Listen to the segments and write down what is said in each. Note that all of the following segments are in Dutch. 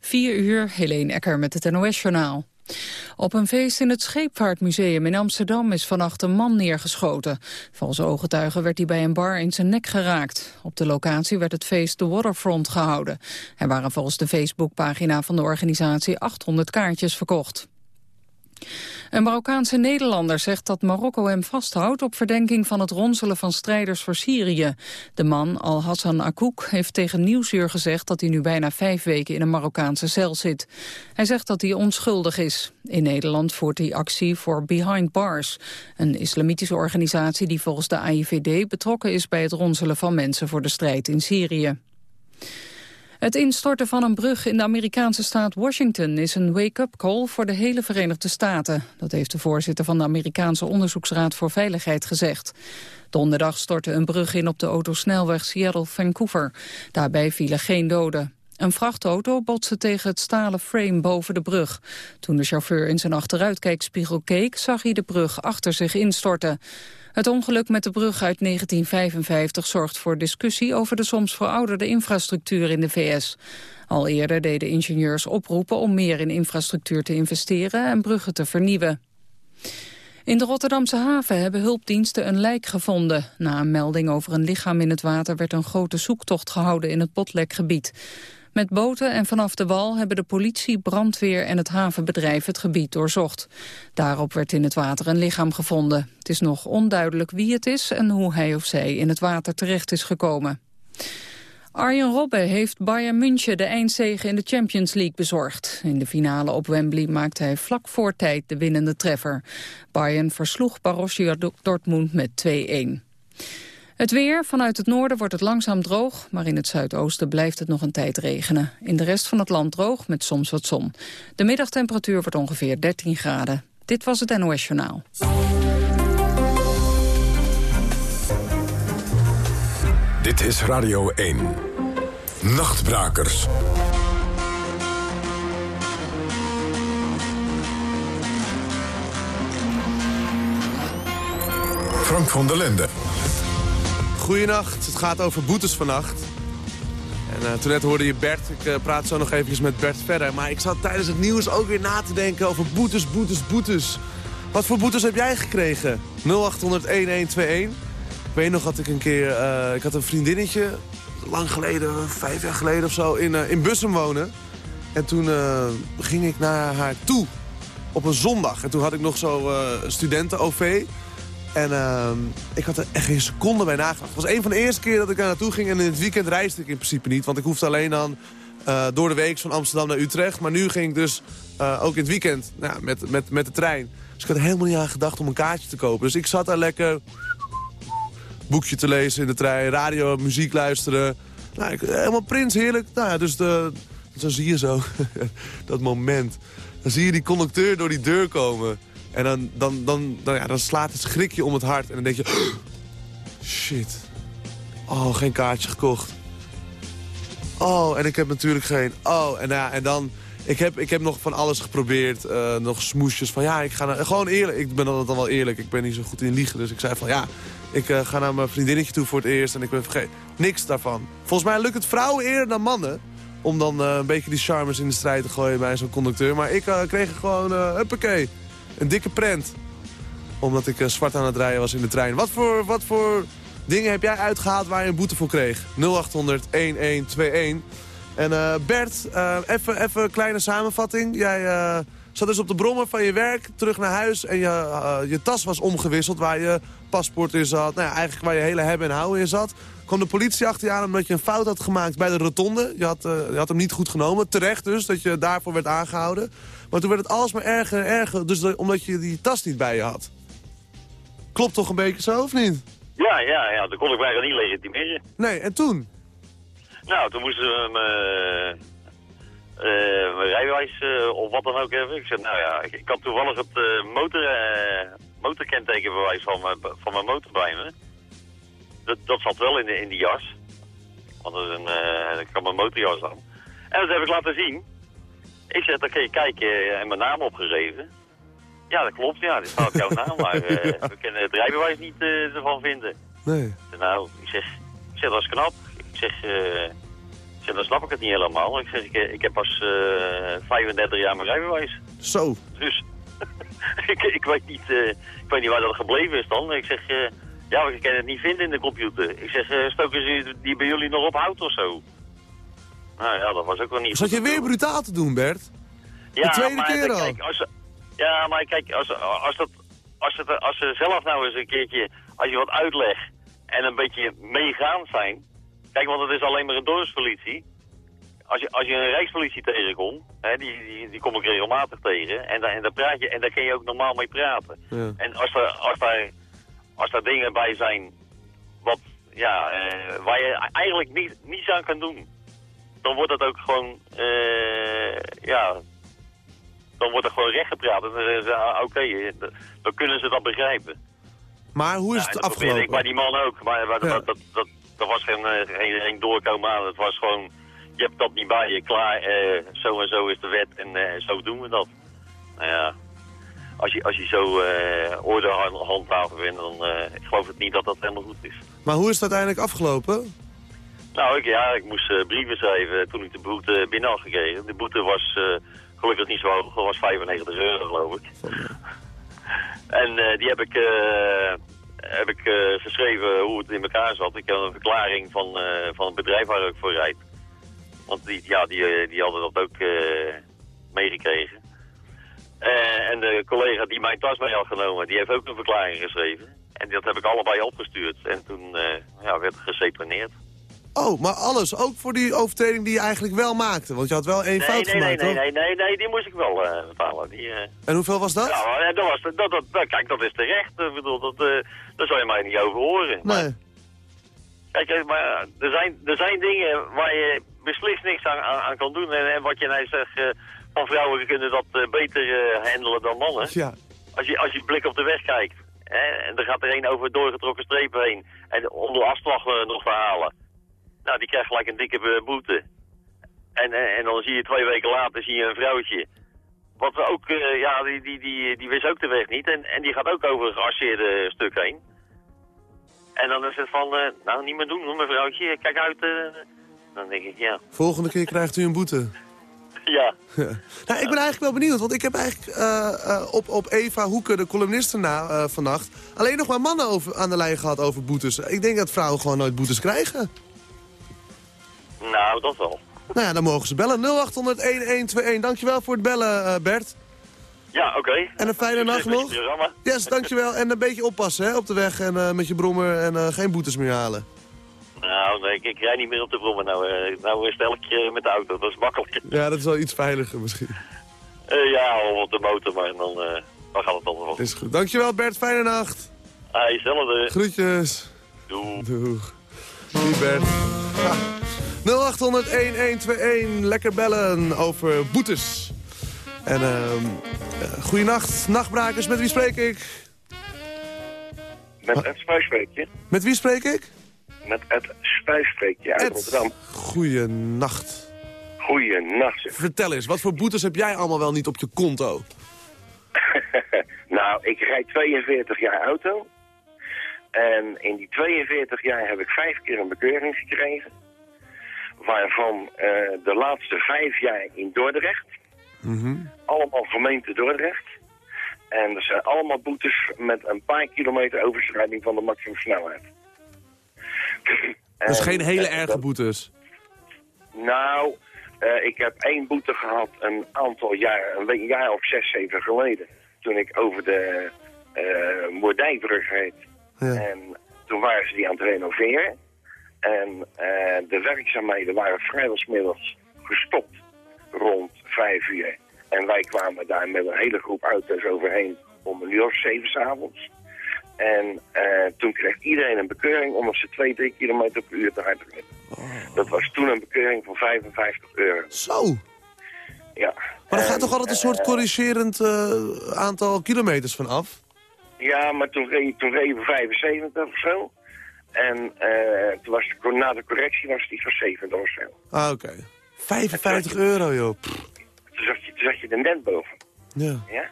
4 uur, Helene Ecker met het NOS-journaal. Op een feest in het Scheepvaartmuseum in Amsterdam is vannacht een man neergeschoten. Volgens ooggetuigen werd hij bij een bar in zijn nek geraakt. Op de locatie werd het feest The Waterfront gehouden. Er waren volgens de Facebookpagina van de organisatie 800 kaartjes verkocht. Een Marokkaanse Nederlander zegt dat Marokko hem vasthoudt op verdenking van het ronselen van strijders voor Syrië. De man, Al-Hassan Akouk, heeft tegen Nieuwsuur gezegd dat hij nu bijna vijf weken in een Marokkaanse cel zit. Hij zegt dat hij onschuldig is. In Nederland voert hij actie voor Behind Bars, een islamitische organisatie die volgens de AIVD betrokken is bij het ronselen van mensen voor de strijd in Syrië. Het instorten van een brug in de Amerikaanse staat Washington is een wake-up call voor de hele Verenigde Staten. Dat heeft de voorzitter van de Amerikaanse Onderzoeksraad voor Veiligheid gezegd. Donderdag stortte een brug in op de autosnelweg Seattle-Vancouver. Daarbij vielen geen doden. Een vrachtauto botste tegen het stalen frame boven de brug. Toen de chauffeur in zijn achteruitkijkspiegel keek, zag hij de brug achter zich instorten. Het ongeluk met de brug uit 1955 zorgt voor discussie over de soms verouderde infrastructuur in de VS. Al eerder deden ingenieurs oproepen om meer in infrastructuur te investeren en bruggen te vernieuwen. In de Rotterdamse haven hebben hulpdiensten een lijk gevonden. Na een melding over een lichaam in het water werd een grote zoektocht gehouden in het Botlekgebied. Met boten en vanaf de wal hebben de politie, brandweer en het havenbedrijf het gebied doorzocht. Daarop werd in het water een lichaam gevonden. Het is nog onduidelijk wie het is en hoe hij of zij in het water terecht is gekomen. Arjen Robben heeft Bayern München de eindzege in de Champions League bezorgd. In de finale op Wembley maakte hij vlak voor tijd de winnende treffer. Bayern versloeg Borussia Dortmund met 2-1. Het weer, vanuit het noorden wordt het langzaam droog, maar in het zuidoosten blijft het nog een tijd regenen. In de rest van het land droog, met soms wat zon. De middagtemperatuur wordt ongeveer 13 graden. Dit was het NOS Journaal. Dit is Radio 1. Nachtbrakers. Frank van der Linden. Goedenacht, het gaat over boetes vannacht. En uh, toen net hoorde je Bert, ik uh, praat zo nog eventjes met Bert verder. Maar ik zat tijdens het nieuws ook weer na te denken over boetes, boetes, boetes. Wat voor boetes heb jij gekregen? 0800-1121. Ik weet nog dat ik een keer, uh, ik had een vriendinnetje, lang geleden, vijf jaar geleden of zo, in, in Bussum wonen. En toen ging ik naar haar toe op een zondag. En toen had ik nog zo studenten-OV. En uh, ik had er echt geen seconde bij nagedacht. Het was een van de eerste keer dat ik daar naartoe ging. En in het weekend reisde ik in principe niet. Want ik hoefde alleen dan uh, door de week van Amsterdam naar Utrecht. Maar nu ging ik dus uh, ook in het weekend nou, met, met, met de trein. Dus ik had er helemaal niet aan gedacht om een kaartje te kopen. Dus ik zat daar lekker boekje te lezen in de trein. Radio, muziek luisteren. Nou, helemaal prins, heerlijk. Nou ja, dus de, zo zie je zo dat moment. Dan zie je die conducteur door die deur komen. En dan, dan, dan, dan, ja, dan slaat het schrikje om het hart. En dan denk je... Shit. Oh, geen kaartje gekocht. Oh, en ik heb natuurlijk geen... Oh, en, ja, en dan... Ik heb, ik heb nog van alles geprobeerd. Uh, nog smoesjes van ja, ik ga naar... Gewoon eerlijk. Ik ben dan wel eerlijk. Ik ben niet zo goed in liegen. Dus ik zei van ja, ik uh, ga naar mijn vriendinnetje toe voor het eerst. En ik ben vergeten. Niks daarvan. Volgens mij lukt het vrouwen eerder dan mannen. Om dan uh, een beetje die charmes in de strijd te gooien bij zo'n conducteur. Maar ik kreeg gewoon, huppakee. Een dikke prent. Omdat ik uh, zwart aan het rijden was in de trein. Wat voor, wat voor dingen heb jij uitgehaald waar je een boete voor kreeg? 0800 1121. En uh, Bert, uh, even een kleine samenvatting. Jij zat dus op de brommer van je werk, terug naar huis... en je, je tas was omgewisseld waar je paspoort in zat. Nou ja, eigenlijk waar je hele hebben en houden in zat. Kwam de politie achter je aan omdat je een fout had gemaakt bij de rotonde. Je had, je had hem niet goed genomen. Terecht dus, dat je daarvoor werd aangehouden. Maar toen werd het alsmaar erger en erger, dus omdat je die tas niet bij je had. Klopt toch een beetje zo, of niet? Ja, ja, ja. Dan kon ik mij niet legitimeren. Nee, en toen? Nou, toen moesten we mijn, uh, mijn rijbewijs uh, of wat dan ook hebben. Ik zei, nou ja, ik, ik had toevallig het uh, motor, motorkentekenbewijs van mijn, van mijn motor bij me. Dat, dat zat wel in, de, in die jas. Want dat is een, ik had mijn motorjas aan. En dat heb ik laten zien. Ik zeg, dan kun je kijken en mijn naam opgegeven. Ja, dat klopt, ja. Dit staat jouw naam, maar uh, we kunnen het rijbewijs niet uh, ervan vinden. Nee. Nou, ik zeg, ik zeg, dat is knap. Ik zeg, uh, Ik zeg, dan snap ik het niet helemaal. Ik zeg, ik, ik heb pas eh 35 jaar mijn rijbewijs. Zo. Dus ik, ik, weet niet, eh, ik weet niet waar dat gebleven is dan. Ik zeg, eh, ja, ik kan het niet vinden in de computer. Ik zeg, eh, stoken ze die bij jullie nog op hout of zo? Nou ja, dat was ook wel niet Zat je weer brutaal te doen, Bert? Ja, tweede maar keer kijk, al. Kijk, als, ja, maar kijk, als, als, dat, als, het, als ze zelf nou eens een keertje, als je wat uitlegt en een beetje meegaand zijn. Kijk, want het is alleen maar een dorpspolitie. Als je, als je een rijkspolitie tegenkomt, hè, die, die, die kom ik regelmatig tegen, en, daar en daar praat je, en daar kun je ook normaal mee praten. Ja. En als er, als daar, als daar dingen bij zijn wat, ja, eh, waar je eigenlijk niet, niets aan kan doen, dan wordt dat ook gewoon, eh, ja, dan wordt er gewoon recht gepraat. En dan zeggen ze, ah, oké, eh, dan kunnen ze dat begrijpen. Maar hoe is Ja, het dat probeerde ik bij afgelopen? die man ook. Maar, maar Ja. dat, dat, dat, dat was geen, eh, geen, geen doorkomen aan. Het was gewoon, je hebt dat niet bij je, klaar, zo en zo is de wet en zo doen we dat. Nou ja, als je, als je zo eh orde hand- handhaven bent, dan ik geloof het niet dat dat helemaal goed is. Maar hoe is het uiteindelijk afgelopen? Nou, ik, ja, ik moest eh, brieven schrijven toen ik de boete binnen had gekregen. De boete was eh, gelukkig niet zo hoog, was 95 euro geloof ik. En eh, die heb ik, heb ik geschreven hoe het in elkaar zat. Ik heb een verklaring van, van het bedrijf waar ik voor rijd. Want die, ja, die, die hadden dat ook meegekregen. En de collega die mijn tas mee had genomen, die heeft ook een verklaring geschreven. En dat heb ik allebei opgestuurd. En toen ja, werd geseponeerd. Oh, maar alles. Ook voor die overtreding die je eigenlijk wel maakte. Want je had wel één Nee, fout nee, gemaakt, nee, toch? nee, nee, nee, die moest ik wel eh, betalen. Die, eh, En hoeveel was dat? ja, eh, dat was, dat, dat, dat- kijk, dat is terecht. Ik bedoel, dat, eh daar zou je mij niet over horen. Maar, nee. kijk, maar er zijn, er zijn dingen waar je beslist niks aan, aan, aan kan doen. En, en wat je nou zegt, van vrouwen kunnen dat beter handelen dan mannen. Ja. Als je, als je blik op de weg kijkt, hè, en er gaat er een over doorgetrokken strepen heen, en om de afslag nog te halen, nou, die krijgt gelijk een dikke boete. En, en, en dan zie je twee weken later zie je een vrouwtje, wat we ook, eh, ja, die, die, die, die wist ook de weg niet, en, en die gaat ook over een geasseerde stuk heen. En dan is het van, eh, nou, niet meer doen hoor, mevrouwtje, kijk uit. eh. dan denk ik, ja, Volgende keer krijgt u een boete. ja. Nou, ik ben eigenlijk wel benieuwd, want ik heb eigenlijk op, op Eva Hoeken, de columniste na vannacht, alleen nog maar mannen over, aan de lijn gehad over boetes. Ik denk dat vrouwen gewoon nooit boetes krijgen. Nou, dat wel. Nou ja, dan mogen ze bellen. 0800-1121. Dankjewel voor het bellen, eh, Bert. Ja, oké. En een fijne nacht nog. Yes, dankjewel. En een beetje oppassen hè, op de weg en eh, met je brommer en eh, geen boetes meer halen. Nou, nee, ik, ik rijd niet meer op de brommen. Nou, eh nou stel ik met de auto. Dat is makkelijker. Ja, dat is wel iets veiliger misschien. Ja, of op de motor, maar dan, dan gaat het allemaal wel. Is goed. Dankjewel Bert, fijne nacht. Hij hetzelfde. Groetjes. Doei. Doeg. Die Bert. 0800-1121. Lekker bellen over boetes. En ehm uh, goeienacht, nachtbrakers. Met wie spreek ik? Met Ed Spuispreekje. Met wie spreek ik? Met Ed Spuispreekje uit Ed. Rotterdam. Goeienacht. Goeienacht. zeg. Vertel eens, wat voor boetes heb jij allemaal wel niet op je konto? nou, ik rijd 42 jaar auto. En in die 42 jaar heb ik vijf keer een bekeuring gekregen. Waarvan eh, de laatste vijf jaar in Dordrecht. Mhm. Allemaal gemeente Dordrecht. En dat zijn allemaal boetes met een paar kilometer overschrijding van de maximumsnelheid. Dus En, geen hele eh, erge dat- boetes. Nou, eh, ik heb één boete gehad een aantal jaar, een jaar of zes, zeven geleden. Toen ik over de Moerdijkbrug reed. Ja. En toen waren ze die aan het renoveren. En eh, de werkzaamheden waren vrijdagsmiddags gestopt rond vijf uur. En wij kwamen daar met een hele groep auto's overheen om een uur of zeven s'avonds. En eh, toen kreeg iedereen een bekeuring omdat ze twee, drie kilometer per uur te hard reden. Dat was toen een bekeuring van 55 euro. Zo. Ja. Maar er gaat toch altijd een soort eh, corrigerend eh, aantal kilometers van af? Ja, maar toen reed, toen reed we 75 of zo. En eh, toen was de, na de correctie was die van 70 of zo. Ah, oké. 55 euro, joh. Pff, Toen zat je, toen zat je er net boven. Ja. Ja?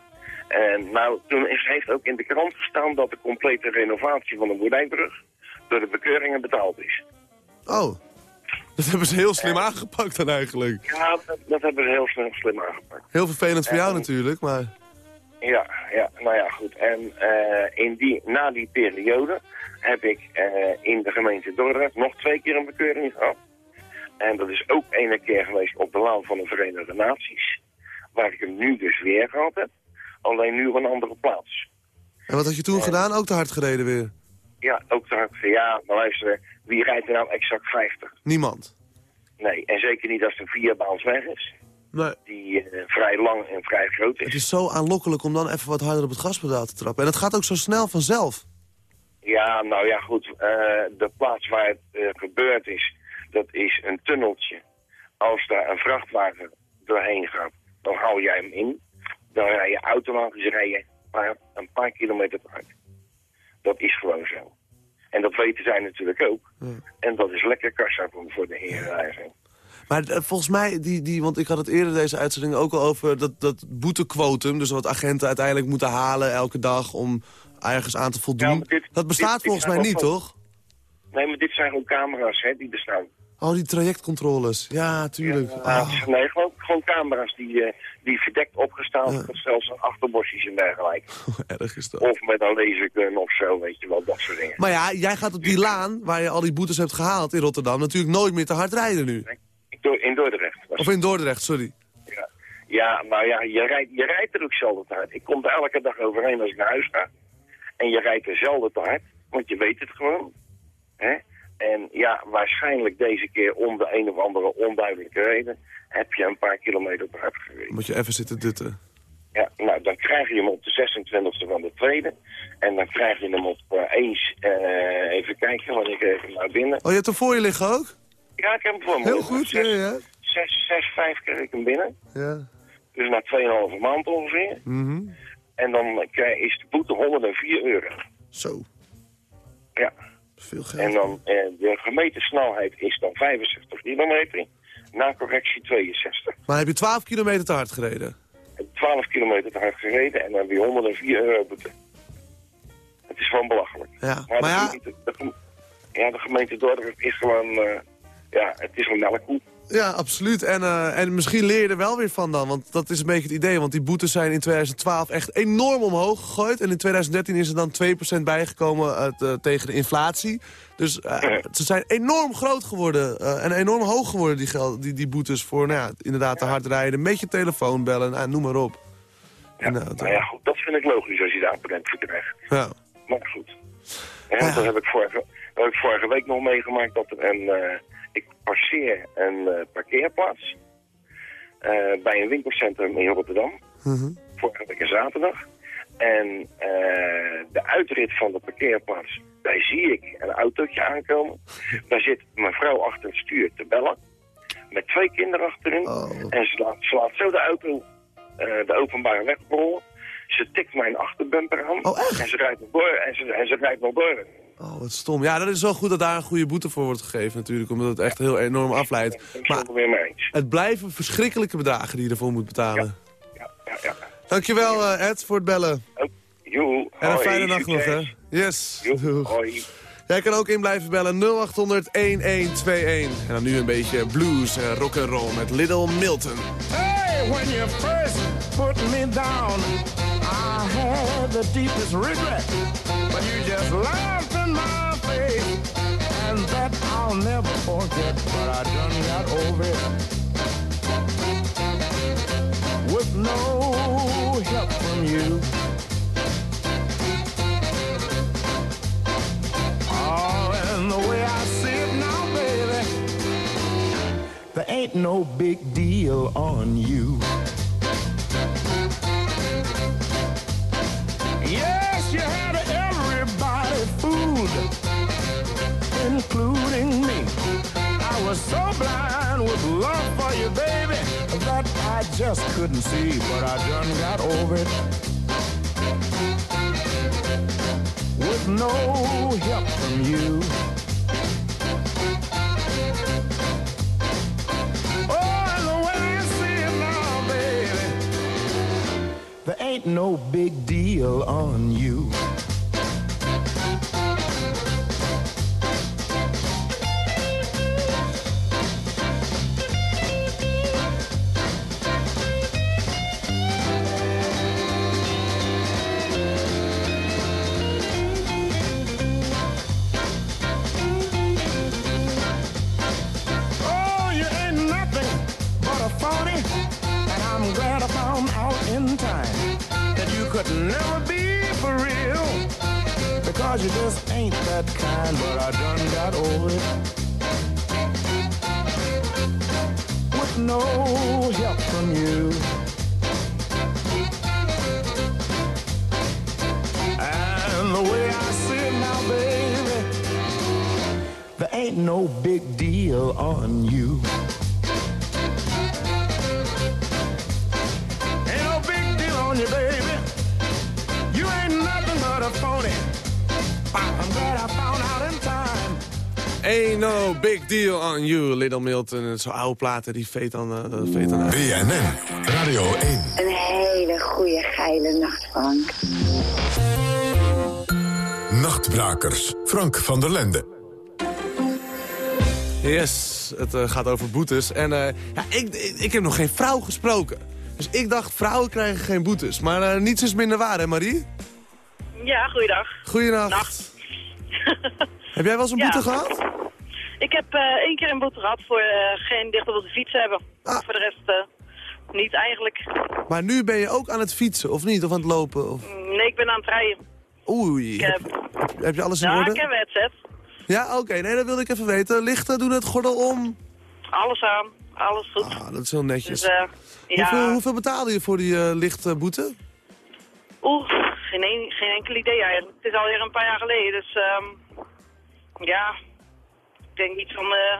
En nou, toen is, heeft ook in de krant gestaan dat de complete renovatie van de Moerdijkbrug door de bekeuringen betaald is. Oh. Dat hebben ze heel slim aangepakt dan eigenlijk. Ja, dat, dat hebben ze heel slim, slim aangepakt. Heel vervelend voor jou natuurlijk, maar... Ja, ja, nou ja, goed. En eh, in die, na die periode heb ik eh, in de gemeente Dordrecht nog twee keer een bekeuring gehad. En dat is ook ene keer geweest op de laan van de Verenigde Naties. Waar ik hem nu dus weer gehad heb. Alleen nu op een andere plaats. En wat had je toen gedaan? Ook te hard gereden weer? Ja, ook daar ik ja, maar luister, wie rijdt er nou exact 50? Niemand. Nee, en zeker niet als het een vierbaans weg is. Nee. Die eh, vrij lang en vrij groot Het is. is zo aanlokkelijk om dan even wat harder op het gaspedaal te trappen. En het gaat ook zo snel vanzelf. Ja, nou ja, goed. eh, de plaats waar het eh, gebeurd is, dat is een tunneltje. Als daar een vrachtwagen doorheen gaat, dan hou jij hem in. Dan rij je automatisch rij je een, paar, kilometer te hard. Dat is gewoon zo. En dat weten zij natuurlijk ook. En dat is lekker kassa voor, voor de heren. eigenlijk. Maar eh, volgens mij, die, die, want ik had het eerder deze uitzending ook al over dat, dat boetequotum. Dus wat agenten uiteindelijk moeten halen elke dag om ergens aan te voldoen. Ja, maar dit- dat bestaat dit- dit volgens mij niet, toch? Nee, maar dit zijn gewoon camera's hè, die bestaan. Oh, die trajectcontroles. Ja, tuurlijk. Ja, Ah. Nee, gewoon, gewoon camera's die, eh, die verdekt opgesteld, Ja. zelfs achterbosjes en dergelijke. Erg is dat. Of met een lasergun of zo, weet je wel, dat soort dingen. Maar ja, jij gaat op die laan waar je al die boetes hebt gehaald in Rotterdam... natuurlijk nooit meer te hard rijden nu. In Dordrecht. was Of in Dordrecht, sorry. Ja, ja nou ja, je rijdt, je rijdt er ook zelden te hard. Ik kom er elke dag overheen als ik naar huis ga. En je rijdt er zelden te hard, want je weet het gewoon. Hè? En ja, waarschijnlijk deze keer om de een of andere onduidelijke reden... heb je een paar kilometer te hard gereden. Moet je even zitten dutten. Ja, nou, dan krijg je hem op de 26e van de tweede. En dan krijg je hem op eh, eens, eh, even kijken, wanneer ik even naar binnen. Oh, je hebt hem voor je liggen ook? Ja, ik heb hem voor me. Heel goed, ja, Zes, ja. zes, zes, vijf kreeg ik hem binnen. ja. Dus na 2,5 maand ongeveer. Mhm. En dan krijg- is de boete 104 euro. Zo, Ja. veel geld. En dan eh, de gemeten snelheid is dan 65 kilometer. Na correctie 62. Maar heb je 12 kilometer te hard gereden? Heb 12 kilometer te hard gereden en dan heb je 104 euro boete. Het is gewoon belachelijk. Ja, Maar, maar de, ja, gemeente, de, ja, de gemeente Dordrecht is gewoon... eh, ja, het is een melkkoe. Ja absoluut. En, eh, en misschien leer je er wel weer van dan. Want dat is een beetje het idee. Want die boetes zijn in 2012 echt enorm omhoog gegooid. En in 2013 is er dan 2% bijgekomen eh, tegen de inflatie. Dus eh, ze zijn enorm groot geworden. en enorm hoog geworden, die, geld, die, die boetes. Voor nou ja, inderdaad te hard rijden. Met je telefoon bellen. Nou, noem maar op. Ja, En, nou ja, goed, dat vind ik logisch als je daar abonnent voor krijgt. Ja. Maar goed. Ja, Ja. Dat heb ik, vorige, dat heb ik vorige week nog meegemaakt. Dat er een, ik passeer een eh, parkeerplaats eh, bij een winkelcentrum in Rotterdam. Mhm. Vorige week een zaterdag. En eh, de uitrit van de parkeerplaats, daar zie ik een autootje aankomen. Daar zit mijn vrouw achter het stuur te bellen. Met twee kinderen achterin. Oh. En ze laat, ze laat zo de auto, de openbare weg rollen. Ze tikt mijn achterbumper aan. Oh? En ze rijdt nog door. En ze, en ze rijdt nog door. Oh, wat stom. Ja, dat is wel goed dat daar een goede boete voor wordt gegeven natuurlijk. Omdat het echt heel enorm afleidt. Maar het blijven verschrikkelijke bedragen die je ervoor moet betalen. Ja, ja, ja. Dankjewel eh, Ed voor het bellen. En een fijne nacht nog, hè? Yes. Hoi. Jij kan ook in blijven bellen 0800 1121. En dan nu een beetje blues en rock and roll met Little Milton. Hey, when you first put me down, I had the deepest regret. But you just laughed my face, and that I'll never forget. But I done got over it with no help from you. Oh, and the way I see it now, baby. There ain't no big deal on you. Including me. I was so blind with love for you, baby, that I just couldn't see, but I done got over it. With no help from you. Oh, ain't no big deal on you. Big deal on you, Little Milton. Zo'n oude platen, die veet dan, uh, veet dan uit. BNN, Radio 1. Een hele goede geile nacht, Frank. Nachtbrakers, Frank van der Lende. Yes, het eh, gaat over boetes. En eh, ja, ik, ik, ik heb nog geen vrouw gesproken. Dus ik dacht, vrouwen krijgen geen boetes. Maar niets is minder waar, hè Marie? Ja, goeiedag. Goeienacht. Nacht. Heb jij wel eens een Ja. boete gehad? Ik heb eh, één keer een boete gehad voor eh, geen dichter op de fiets hebben. Ah. Voor de rest eh, niet eigenlijk. Maar nu ben je ook aan het fietsen, of niet? Of aan het lopen? Of... Nee, ik ben aan het rijden. Oei, Ik heb, heb, heb je alles in ja, orde? ik heb een headset. Ja, oké. Nee, dat wilde ik even weten. Lichten doen het gordel om. Alles aan. Alles goed. Ah, dat is heel netjes. dus, ja. hoeveel, hoeveel betaalde je voor die eh lichtboete? Oeh, geen, een- geen enkel idee eigenlijk. Het is alweer een paar jaar geleden, dus ehm, ja, denk iets van eh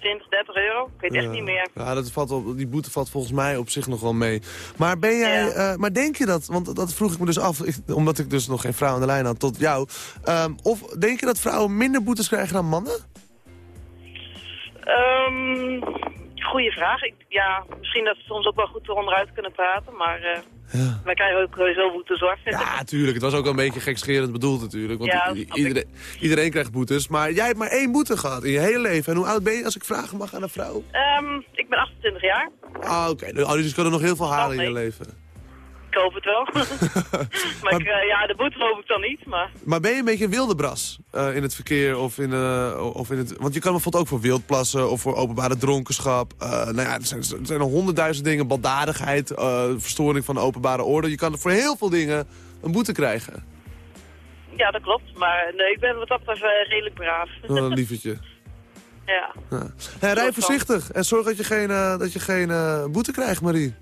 20, 30 euro. Ik weet echt niet meer. Ja, dat valt op, die boete valt volgens mij op zich nog wel mee. Maar ben jij, Ja. eh, maar denk je dat, want dat vroeg ik me dus af, ik- omdat ik dus nog geen vrouw aan de lijn had, tot jou. Ehm, of denk je dat vrouwen minder boetes krijgen dan mannen? Ehm goeie vraag. Ik, ja, misschien dat ze soms ook wel goed eronderuit kunnen praten, maar eh, Ja. wij krijgen ook sowieso boete zorg. Ja, tuurlijk. Het was ook wel een beetje gekscherend bedoeld natuurlijk. Want Ja, iedereen, iedereen krijgt boetes. Maar jij hebt maar één boete gehad in je hele leven. En hoe oud ben je, als ik vragen mag aan een vrouw? Ehm, ik ben 28 jaar. Ah, oké. Oh, dus je kan er nog heel veel halen in je leven. Ik hoop het wel. maar ik, eh, ja, de boete hoop ik dan niet. Maar Maar ben je een beetje een wilde bras eh, in het verkeer of in, eh, of in het... Want je kan bijvoorbeeld ook voor wildplassen of voor openbare dronkenschap. nou ja, er zijn, er zijn er honderdduizend dingen. Baldadigheid, verstoring van de openbare orde. Je kan voor heel veel dingen een boete krijgen. ja, dat klopt. Maar nee, ik ben wat dat betreft redelijk braaf. Oh, een lievertje. ja, Ja. Hey, rij voorzichtig en zorg dat je geen, dat je geen boete krijgt, Marie.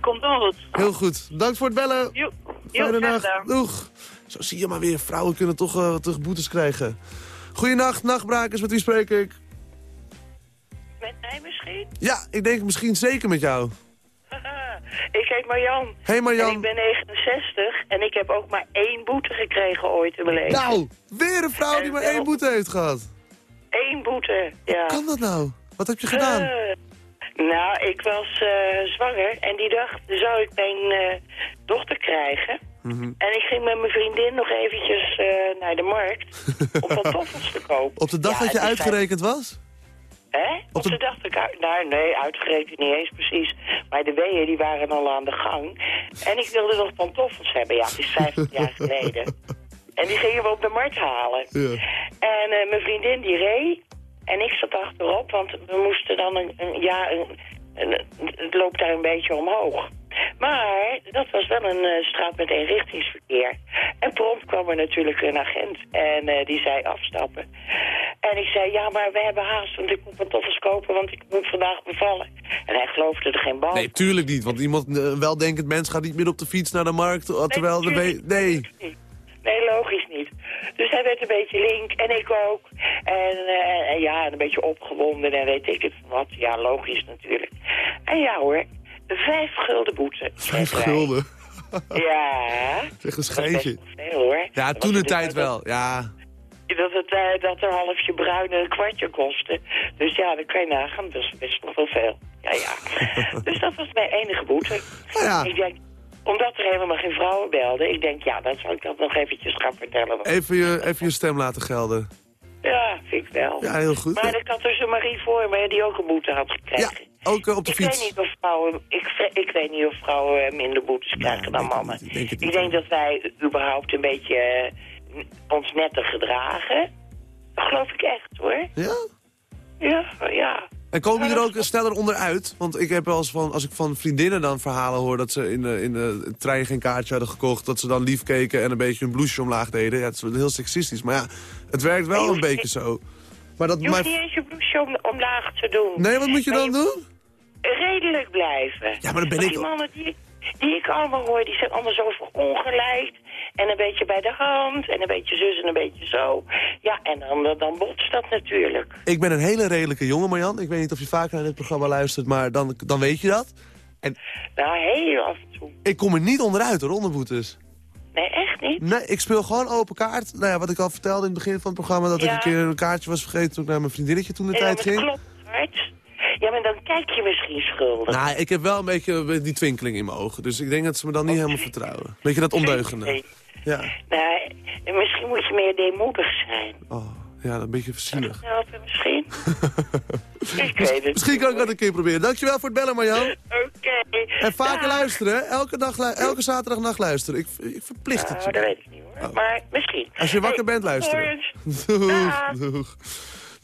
Komt helemaal goed. Heel goed. Bedankt voor het bellen. Fijne gedaan. Doeg. Zo zie je maar weer. Vrouwen kunnen toch, eh, toch boetes krijgen. Goeienacht, nachtbrakers. Met wie spreek ik? Met mij misschien? Ja, ik denk misschien zeker met jou. ik heet Marjan. Hey En Marjan. ik ben 69 en ik heb ook maar één boete gekregen ooit in mijn leven. Nou, weer een vrouw die maar wel- één boete heeft gehad. Eén boete, ja. Kan dat nou? Wat heb je gedaan? Eh, nou, ik was eh, zwanger en die dag zou ik mijn eh, dochter krijgen. Mhm. En ik ging met mijn vriendin nog eventjes eh, naar de markt om pantoffels te kopen. Op de dag Ja, dat je uitgerekend was? Hè? Op, Op de- de... dag dat ik uit... Nou, nee, uitgerekend niet eens precies. Maar de weeën die waren al aan de gang. En ik wilde nog pantoffels hebben. Ja, het is 50 jaar geleden. En die gingen we op de markt halen. Ja. En mijn vriendin die reed. En ik zat achterop, want we moesten dan een... een ja, een, een- het loopt daar een beetje omhoog. Maar dat was wel een eh, straat met eenrichtingsverkeer. En prompt kwam er natuurlijk een agent en eh, die zei afstappen. En ik zei, ja, maar we hebben haast, want ik moet pantoffels kopen, want ik moet vandaag bevallen. En hij geloofde er geen bal. Nee, tuurlijk niet. Want iemand, eh, weldenkend mens gaat niet meer op de fiets naar de markt. Terwijl de... tuurlijk we- Nee. niet. Nee, logisch. Dus hij werd een beetje link en ik ook. En, eh, en ja, een beetje opgewonden en weet ik het wat. Ja, logisch natuurlijk. En ja hoor, vijf gulden boete. Vijf gulden. Ja. Zeg een Dat veel hoor. Ja, Dat toen de tijd dat- wel. Ja. Dat, het, eh, dat een halfje bruin een kwartje kostte. Dus ja, dan kan je nagaan. Dat is best nog wel veel. Ja, ja. dus dat was mijn enige boete. Ja. Ik denk, omdat er helemaal geen vrouwen belden. Ik denk, ja, dan zou ik dat nog eventjes gaan vertellen. Even je, even je stem laten gelden. Ja, vind ik wel. Ja, heel goed. Maar ik had dus een Marie voor me die ook een boete had Ja, gekregen. ook eh, op de ik weet fiets. niet of vrouwen, ik, ik weet niet of vrouwen eh, minder boetes krijgen dan mannen. niet, ik denk ik denk dat wij überhaupt een beetje eh, ons netter gedragen. Dat geloof ik echt hoor. Ja? Ja, ja. En komen je er ook sneller onderuit? Want ik heb wel eens van, als ik van vriendinnen dan verhalen hoor... dat ze in de, in de trein geen kaartje hadden gekocht... dat ze dan lief keken en een beetje hun blouseje omlaag deden. Ja, het is heel seksistisch. Maar ja, het werkt wel een beetje zo. Maar dat Je hoeft niet eens je blouseje om, omlaag te doen. Nee, wat moet je dan doen? redelijk blijven. Ja, maar dan ben ik- Die mannen die, die ik allemaal hoor, die zijn allemaal zo verongelijkt. En een beetje bij de hand, en een beetje zus en een beetje zo. Ja, en dan, dan botst dat natuurlijk. Ik ben een hele redelijke jongen, Marjan. Ik weet niet of je vaker naar dit programma luistert, maar dan, dan weet je dat. En Nou, heel af en toe. ik kom er niet onderuit, hoor, onderboetes. Nee, echt niet? Nee, ik speel gewoon open kaart. Nou ja, wat ik al vertelde in het begin van het programma... dat ik een keer een kaartje was vergeten toen ik naar mijn vriendinnetje toen de tijd ging. klopt. Ja, maar dan kijk je misschien schuldig. Nou, ik heb wel een beetje die twinkeling in mijn ogen. Dus ik denk dat ze me dan niet helemaal vertrouwen. Weet je dat ondeugende? Nee. Ja. Nou, en misschien moet je meer deemoedig zijn. Oh, ja, een beetje zielig. Helpen misschien? ik weet het Misschien kan ik dat een keer proberen. Dankjewel voor het bellen, Marjan. Oké. En vaker Dag. luisteren, hè? Elke, dag, elke zaterdagnacht luisteren. Ik, ik verplicht het Nou, dat je. weet ik niet hoor. Maar misschien. Als je wakker Hey, bent, luisteren. Doeg, doeg.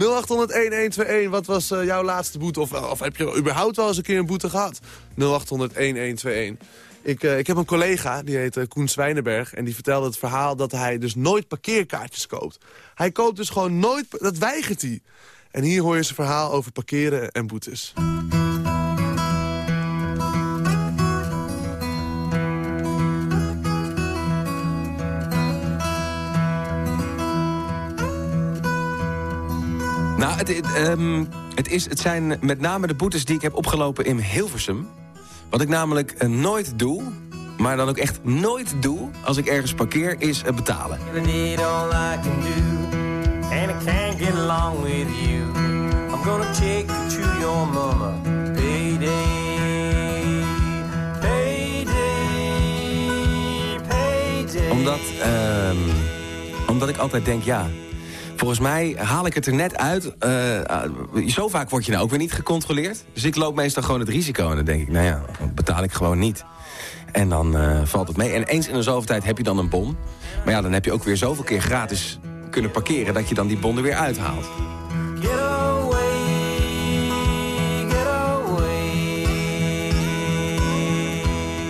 0800-1121, wat was eh, jouw laatste boete? Of, of heb je überhaupt wel eens een keer een boete gehad? 0800-1121. Ik, eh, ik heb een collega, die heet eh, Koen Zwijnenberg... en die vertelde het verhaal dat hij dus nooit parkeerkaartjes koopt. Hij koopt dus gewoon nooit... Dat weigert hij. En hier hoor je zijn verhaal over parkeren en boetes. Nou, het, het, ehm, het, is, het zijn met name de boetes die ik heb opgelopen in Hilversum. Wat ik namelijk eh, nooit doe, maar dan ook echt nooit doe... als ik ergens parkeer, is betalen. Omdat, ehm, omdat ik altijd denk, ja... Volgens mij haal ik het er net uit. eh, zo vaak word je nou ook weer niet gecontroleerd. Dus ik loop meestal gewoon het risico. En dan denk ik, nou ja, betaal ik gewoon niet. En dan eh, valt het mee. En eens in de zoveel tijd heb je dan een bon. Maar ja, dan heb je ook weer zoveel keer gratis kunnen parkeren... dat je dan die bon er weer uithaalt.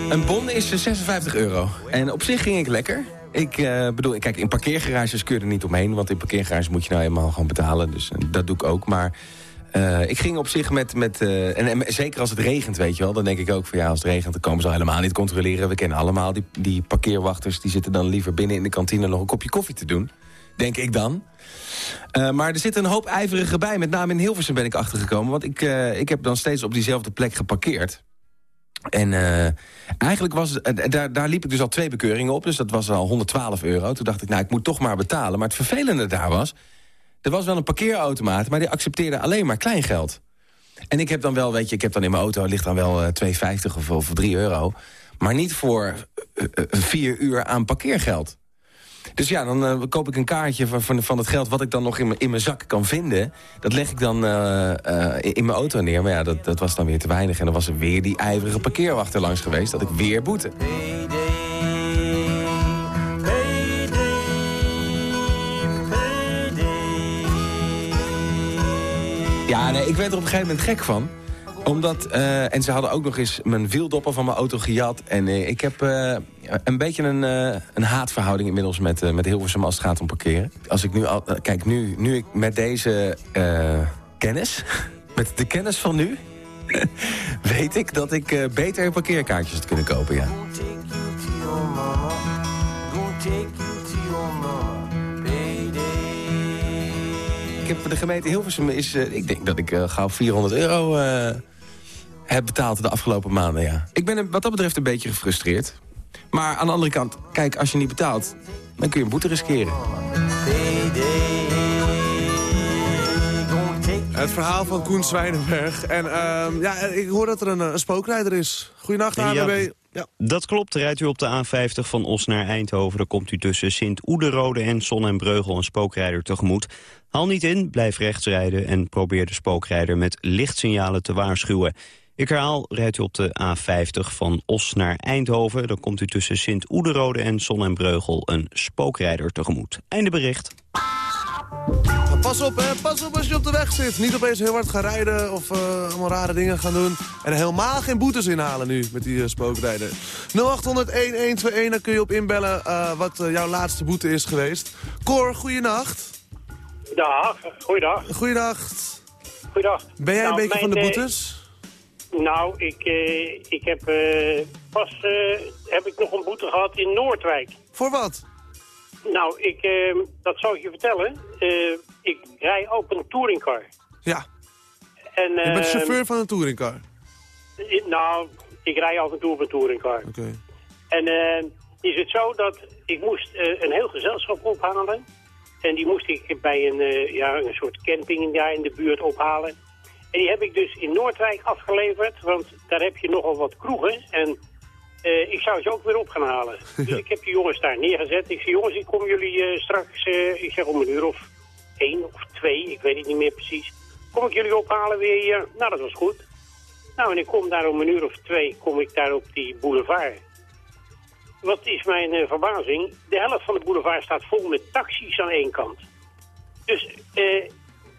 Een bon is eh, 56 euro. En op zich ging ik lekker. Ik eh, bedoel, kijk, in parkeergarages kun je er niet omheen... want in parkeergarages moet je nou helemaal gewoon betalen. Dus eh, dat doe ik ook. Maar eh, ik ging op zich met... met en, zeker als het regent, weet je wel... dan denk ik ook van ja, als het regent... dan komen ze al helemaal niet controleren. We kennen allemaal die, die parkeerwachters... die zitten dan liever binnen in de kantine... nog een kopje koffie te doen. Denk ik dan. Maar er zitten een hoop ijverigen bij. Met name in Hilversum ben ik achtergekomen. Want ik, ik heb dan steeds op diezelfde plek geparkeerd. En eh, eigenlijk was eh, daar, daar liep ik dus al twee bekeuringen op. Dus dat was al 112 euro. Toen dacht ik, nou, ik moet toch maar betalen. Maar het vervelende daar was... er was wel een parkeerautomaat... maar die accepteerde alleen maar kleingeld. En ik heb dan wel, weet je, ik heb dan in mijn auto... ligt dan wel eh, 2,50 of, of 3 euro. Maar niet voor eh, eh, vier uur aan parkeergeld. Dus ja, dan eh, koop ik een kaartje van, van, het geld... wat ik dan nog in mijn- in mijn zak kan vinden. Dat leg ik dan eh, eh, in mijn auto neer. Maar ja, dat, dat was dan weer te weinig. En dan was er weer die ijverige parkeerwachter langs geweest... dat ik weer boete. Ja, nee, ik werd er op een gegeven moment gek van omdat, eh, en ze hadden ook nog eens mijn wieldopper van mijn auto gejat. En eh, ik heb eh, een beetje een, een haatverhouding inmiddels met, met Hilversum als het gaat om parkeren. Als ik nu al, kijk, nu, nu ik met deze kennis, met de kennis van nu, weet ik dat ik beter parkeerkaartjes had kunnen kopen, ja. Ik heb de gemeente Hilversum is, ik denk dat ik eh, gauw 400 euro heb betaald de afgelopen maanden, ja. Ik ben wat dat betreft een beetje gefrustreerd. Maar aan de andere kant, kijk, als je niet betaalt, dan kun je een boete riskeren. Het verhaal van Koen Zwijnenberg. En ehm, ja, ik hoor dat er een, eh, een spookrijder is. Goedenacht, ANWB. Ja. Dat klopt. Rijdt u op de A50 van Os naar Eindhoven... dan komt u tussen Sint-Oederode en Son en Breugel een spookrijder tegemoet. Haal niet in, blijf rechts rijden en probeer de spookrijder met lichtsignalen te waarschuwen. Ik herhaal, rijdt u op de A50 van Os naar Eindhoven... dan komt u tussen Sint-Oederode en Son en Breugel een spookrijder tegemoet. Einde bericht. Pas op, hè. Pas op als je op de weg zit. Niet opeens heel hard gaan rijden of eh, allemaal rare dingen gaan doen. En helemaal geen boetes inhalen nu met die uh, spookrijder. 0800-1121, daar kun je op inbellen eh, wat eh, jouw laatste boete is geweest. Cor, goeienacht. Dag, goeiedag. Goeienacht. Goeiedag. Ben jij Nou, een beetje van de eh, boetes? Nou, ik, eh, ik heb eh, pas eh, heb ik nog een boete gehad in Noordwijk. Voor wat? Nou, ik, dat zal ik je vertellen. Ik rij ook een touringcar. Ja. En, Je bent chauffeur van een touringcar. Nou, ik rij af en toe op een touringcar. Oké. En is het zo dat ik moest een heel gezelschap ophalen. En die moest ik bij een, ja, een soort camping daar in de buurt ophalen. En die heb ik dus in Noordwijk afgeleverd, want daar heb je nogal wat kroegen. En eh, ik zou ze ook weer op gaan halen. Dus ik heb die jongens daar neergezet. Ik zeg, jongens, ik kom jullie eh, straks, eh, ik zeg om een uur of één of twee, ik weet het niet meer precies. Kom ik jullie ophalen weer hier? Nou, dat was goed. Nou, en ik kom daar om een uur of twee, kom ik daar op die boulevard. Wat is mijn verbazing? De helft van de boulevard staat vol met taxis aan één kant. Dus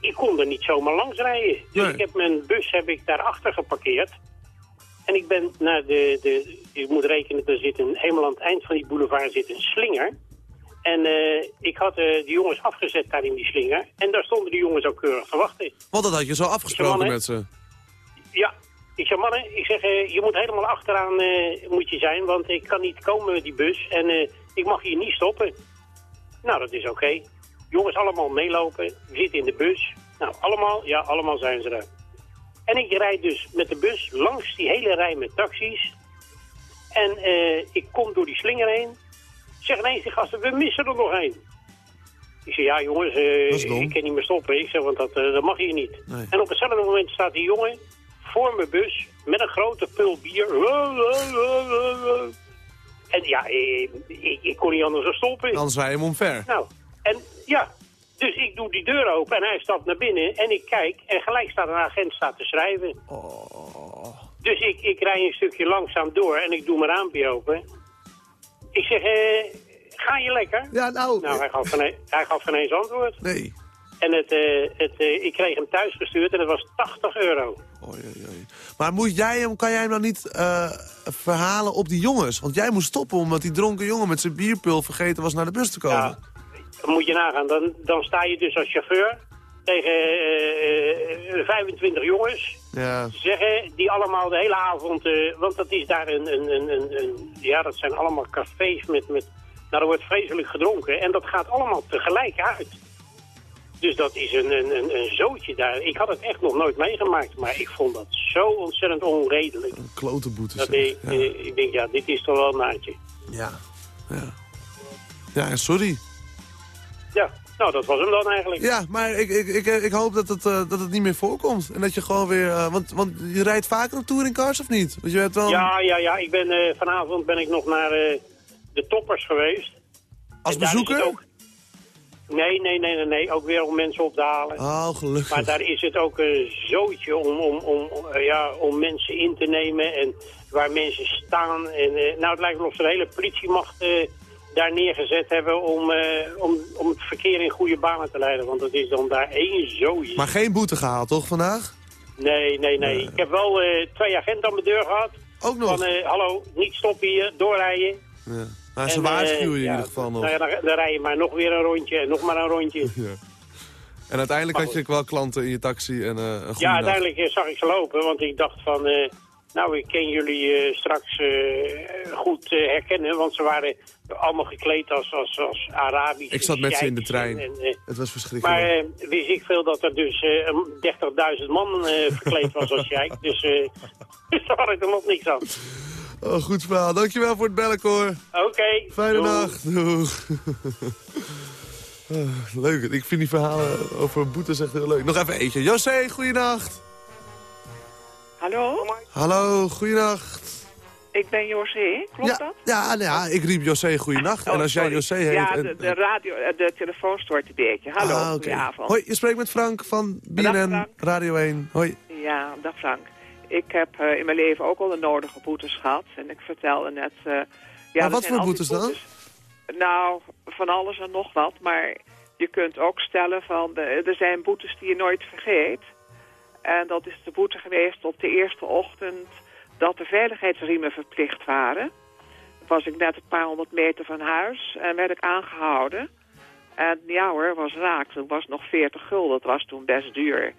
ik kon er niet zomaar langs rijden. Dus Nee. ik heb mijn bus heb ik daarachter geparkeerd. En ik ben naar de, de... Je moet rekenen, er zit een, helemaal aan het eind van die boulevard zit een slinger. En eh, ik had eh die jongens afgezet daar in die slinger. En daar stonden die jongens ook keurig te wachten. Want dat had je zo afgesproken met ze. Ja, ik zeg mannen, ik zeg, eh, je moet helemaal achteraan moet je zijn, want ik kan niet komen met die bus en ik mag hier niet stoppen. Nou, dat is oké. Jongens allemaal meelopen, zitten in de bus. Nou, allemaal, ja, allemaal zijn ze er. En ik rijd dus met de bus langs die hele rij met taxis. En eh, ik kom door die slinger heen. Zeg ineens die gasten, we missen er nog één. Ik zeg, ja jongens, eh, ik kan niet meer stoppen. Ik zeg, want dat, eh, dat mag hier niet. Nee. En op hetzelfde moment staat die jongen voor mijn bus met een grote pul bier. En ja, ik, ik kon niet anders dan stoppen. Anders rij je hem omver. Nou, ja, dus ik doe die deur open en hij stapt naar binnen en ik kijk en gelijk staat een agent staat te schrijven. Dus ik, ik rij een stukje langzaam door en ik doe mijn raampje open. Ik zeg, eh, ga je lekker? Ja, nou... Nou, hij gaf geen, e- hij gaf geen eens antwoord. Nee. En het, eh, het, eh, ik kreeg hem thuis gestuurd en het was 80 euro. Oei, oei, oei. Maar moet jij hem, kan jij hem dan niet eh, verhalen op die jongens? Want jij moest stoppen omdat die dronken jongen met zijn bierpul vergeten was naar de bus te komen. Ja, moet je nagaan. Dan, dan sta je dus als chauffeur tegen eh, eh, 25 jongens. Ja. Zeggen die allemaal de hele avond... eh, want dat is daar een, een, een, een, een- Ja, dat zijn allemaal cafés met... met nou, er wordt vreselijk gedronken. En dat gaat allemaal tegelijk uit. Dus dat is een, een, een, een zootje daar. Ik had het echt nog nooit meegemaakt. Maar ik vond dat zo ontzettend onredelijk. Klote boetes. Dat zeg. ik, eh, ik denk, ja, dit is toch wel een naadje. Ja. Ja. Ja, en sorry. Ja, nou, dat was hem dan eigenlijk. Ja, maar ik, ik, ik, ik hoop dat het, eh, dat het niet meer voorkomt. En dat je gewoon weer... eh, want, want je rijdt vaker op touringcars of niet? Want je hebt wel... Ja, ja, ja. Ik ben, eh, vanavond ben ik nog naar de toppers geweest. Als En bezoeker? Ook... Nee, nee, nee, nee, nee. Ook weer om mensen op te halen. Oh, gelukkig. Maar daar is het ook een zootje om, om, om, ja, om mensen in te nemen en waar mensen staan. En, nou, het lijkt wel of de hele politiemacht daar neergezet hebben om, eh, om, om het verkeer in goede banen te leiden. Want het is dan daar één zootje. Maar geen boete gehaald, toch, vandaag? Nee, nee, nee. Ik heb wel eh, twee agenten aan mijn deur gehad. Ook nog? Van, eh, hallo, niet stoppen hier, doorrijden. Ja. Nou, ze En, waarschuwen in ja, ieder geval nog. Nou ja, dan, dan rij je maar nog weer een rondje en nog maar een rondje. Ja. En uiteindelijk had je wel klanten in je taxi en eh, een goede Ja, uiteindelijk zag ik ze lopen, want ik dacht van... nou, ik kan jullie straks goed herkennen, want ze waren allemaal gekleed als, als, als Arabisch. Ik zat met ze in de trein. En, eh, Het was verschrikkelijk. maar eh, wist ik veel dat er dus eh, een 30.000 man eh, verkleed was als jij. Dus, eh, dus daar had ik er nog niks aan. Oh, goed verhaal. Dankjewel voor het bellen, Cor. Oké. Fijne nacht. Doeg. Ah, leuk. Ik vind die verhalen over boetes echt heel leuk. Nog even eentje. José, goeienacht. Hallo, Hallo, goeienacht. Ik ben José, klopt ja, dat? Ja, nou ja, ik riep José goeienacht. en Oh, als jij. José heet... Ja, en- de, de radio, eh, de telefoon stoort een beetje. Hallo, Ah. Hoi, je spreekt met Frank van Dag, BNN Frank. Radio 1. Hoi. Ja, dag Frank. Ik heb eh, in mijn leven ook al de nodige boetes gehad. En ik vertelde net... eh, ja, maar wat voor altijd boetes dan? Nou, van alles en nog wat. Maar je kunt ook stellen van, de, er zijn boetes die je nooit vergeet. En dat is de boete geweest op de eerste ochtend dat de veiligheidsriemen verplicht waren. Was ik net een paar honderd meter van huis en werd ik aangehouden. En ja hoor, was raak. Toen was nog 40 gulden. Dat was toen best duur.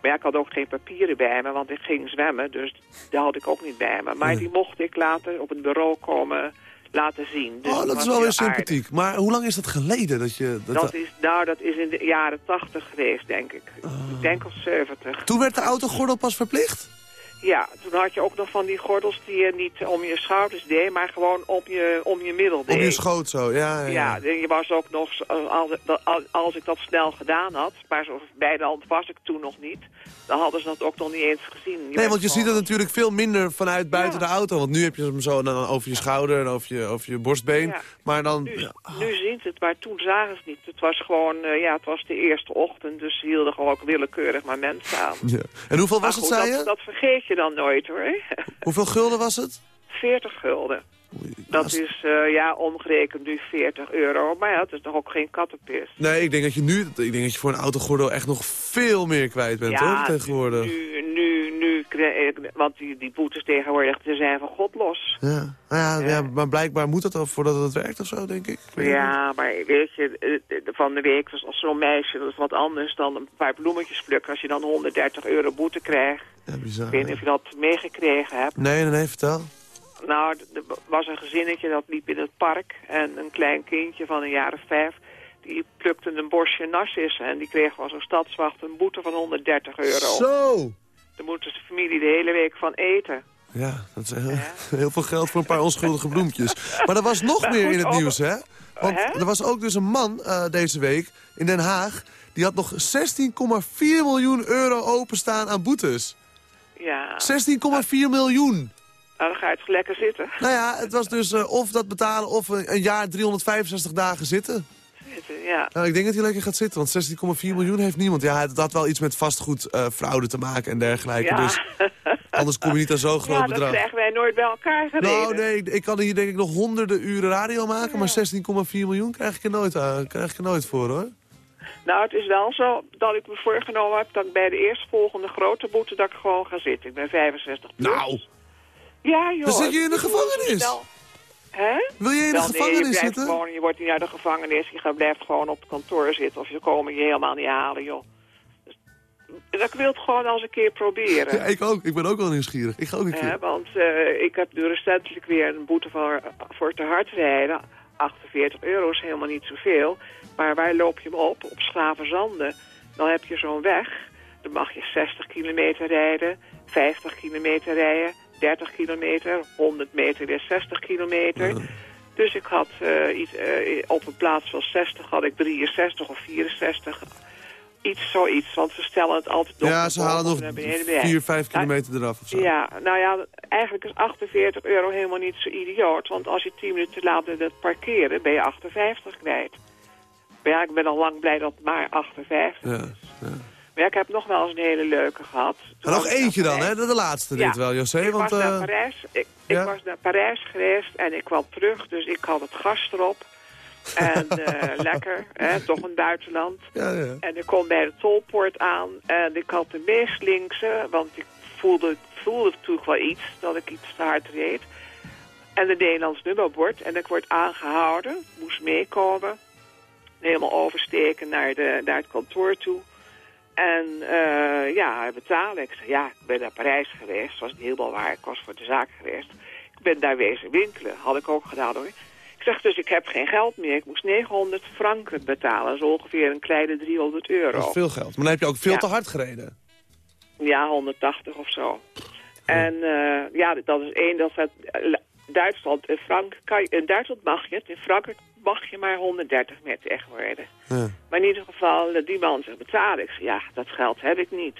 Maar ja, ik had ook geen papieren bij me, want ik ging zwemmen. Dus die had ik ook niet bij me. Maar die mocht ik later op het bureau komen laten zien. Dus oh, dat is wel weer sympathiek. Maar hoe lang is dat geleden? Dat je, dat Dat is, nou, dat is in de jaren 80 geweest, denk ik. Ik denk al 70. Toen werd de autogordel pas verplicht? Ja, toen had je ook nog van die gordels die je niet om je schouders deed, maar gewoon om je, om je middel deed. Om je schoot zo, ja. ja, je was ook nog, als, ik dat snel gedaan had, maar zo bij de hand was ik toen nog niet, dan hadden ze dat ook nog niet eens gezien. Je Nee, want je ziet het natuurlijk veel minder vanuit buiten de auto. Want nu heb je hem zo dan over je schouder en over je, over je borstbeen. Maar dan... Nu, ja. nu zien ze het, maar toen zagen ze het niet. Het was gewoon, eh, ja, het was de eerste ochtend, dus ze hielden gewoon ook willekeurig maar mensen aan. Ja. En hoeveel was het, zei dat, je? dat vergeet je dan nooit hoor. Hoeveel gulden was het? 40 gulden. Dat is, eh, ja, omgerekend nu 40 euro. Maar ja, het is toch ook geen kattenpis. Nee, ik denk dat je nu, ik denk dat je voor een autogordel echt nog veel meer kwijt bent, Ja, hoor, tegenwoordig. Nu, nu, nu, want die, die boetes tegenwoordig, die zijn van God los. Ja. Nou ja, ja, maar blijkbaar moet dat al voordat het werkt of zo, denk ik. Weet Ja, maar weet je, eh, van de week was als zo'n meisje, dat is wat anders dan een paar bloemetjes plukken. Als je dan 130 euro boete krijgt. Ja, bizar. Ik weet niet of je dat meegekregen hebt. Nee, nee, nee, vertel. Nou, er was een gezinnetje dat liep in het park. En een klein kindje van een jaar of vijf, die plukte een bosje narcissen. En die kreeg van zo'n stadswacht een boete van 130 euro. Zo! Daar moet dus de familie de hele week van eten. Ja, dat is heel, heel veel geld voor een paar onschuldige bloempjes. Maar er was nog Maar meer goed, in het ook- nieuws, hè? Want Hè? er was ook dus een man eh, deze week in Den Haag... die had nog 16,4 miljoen euro openstaan aan boetes. 16,4 Ja, miljoen! Nou, dan ga je toch lekker zitten. Nou ja, het was dus eh, of dat betalen of een, een jaar 365 dagen zitten. Zitten, Ja. Nou, ik denk dat hij lekker gaat zitten, want 16,4 miljoen heeft niemand. Ja, het had wel iets met vastgoedfraude te maken en dergelijke. Ja. Dus anders kom je niet aan zo'n groot ja, dat bedrag. krijgen wij nooit bij elkaar gereden. Nou, nee, ik, kan hier denk ik nog honderden uren radio maken, maar 16,4 miljoen krijg ik, er nooit aan, krijg ik er nooit voor, hoor. Nou, het is wel zo dat ik me voorgenomen heb dat ik bij de eerstvolgende grote boete dat ik gewoon ga zitten. Ik ben 65 plus. Nou, Ja, joh. Dan zit je in de gevangenis. Hè? wil je in de Wel, nee, je gevangenis blijft zitten? Gewoon, je wordt niet naar de gevangenis, je gaat- blijft gewoon op het kantoor zitten. Of je komen je helemaal niet halen, joh. Dus, ik wil het gewoon als een keer proberen. Ja, ik ook. Ik ben ook wel nieuwsgierig. Ik ga ook een keer. Want eh, ik heb nu recentelijk weer een boete voor, voor te hard rijden. 48 euro is helemaal niet zoveel. Maar waar loop je hem op? Op Schravenzanden. Dan heb je zo'n weg. Dan mag je 60 kilometer rijden, 50 kilometer rijden, 30 kilometer, 100 meter weer 60 kilometer. Dus ik had eh, iets, eh, op een plaats van 60 had ik 63 of 64. Iets zoiets, want ze stellen het altijd nog Ja, ze halen nog en naar beneden bij. 4, 5 Nou, kilometer eraf of zo. ja, nou ja, eigenlijk is 48 euro helemaal niet zo idioot. Want als je 10 minuten laat met het parkeren, ben je 58 kwijt. Maar ja, ik ben al lang blij dat het maar 58 Ja, is. ja. Maar ja, ik heb nog wel eens een hele leuke gehad. Toen nog eentje dan, hè? De laatste Ja. dit wel, José. Ik Want, was naar eh, Parijs. Ik, ja? ik was naar Parijs geweest en ik kwam terug, dus ik had het gas erop. En eh, lekker, hè, toch een buitenland. ja, ja. En ik kom bij de tolpoort aan en ik had de meest linkse, want ik voelde, voelde natuurlijk wel iets, dat ik iets te hard reed. En de Nederlands nummerbord en ik word aangehouden, moest meekomen. Helemaal oversteken naar, de, naar het kantoor toe. En eh, ja, betalen. Ik zei, ja, ik ben naar Parijs geweest. Het was niet helemaal waar, ik was voor de zaak geweest. Ik ben daar wezen winkelen, had ik ook gedaan hoor. Ik zeg dus, ik heb geen geld meer. Ik moest 900 franken betalen. Dat is ongeveer een kleine 300 euro. Dat is veel geld. Maar dan heb je ook veel Ja. te hard gereden. Ja, 180 of zo. En eh, ja, dat is één. Dat eh, Duitsland en Frankrijk. kan je- In Duitsland mag je het. In Frankrijk mag je maar 130 meter echt worden. Ja. Maar in ieder geval, eh, die man zegt betalen. Ik zeg, ja, dat geld heb ik niet.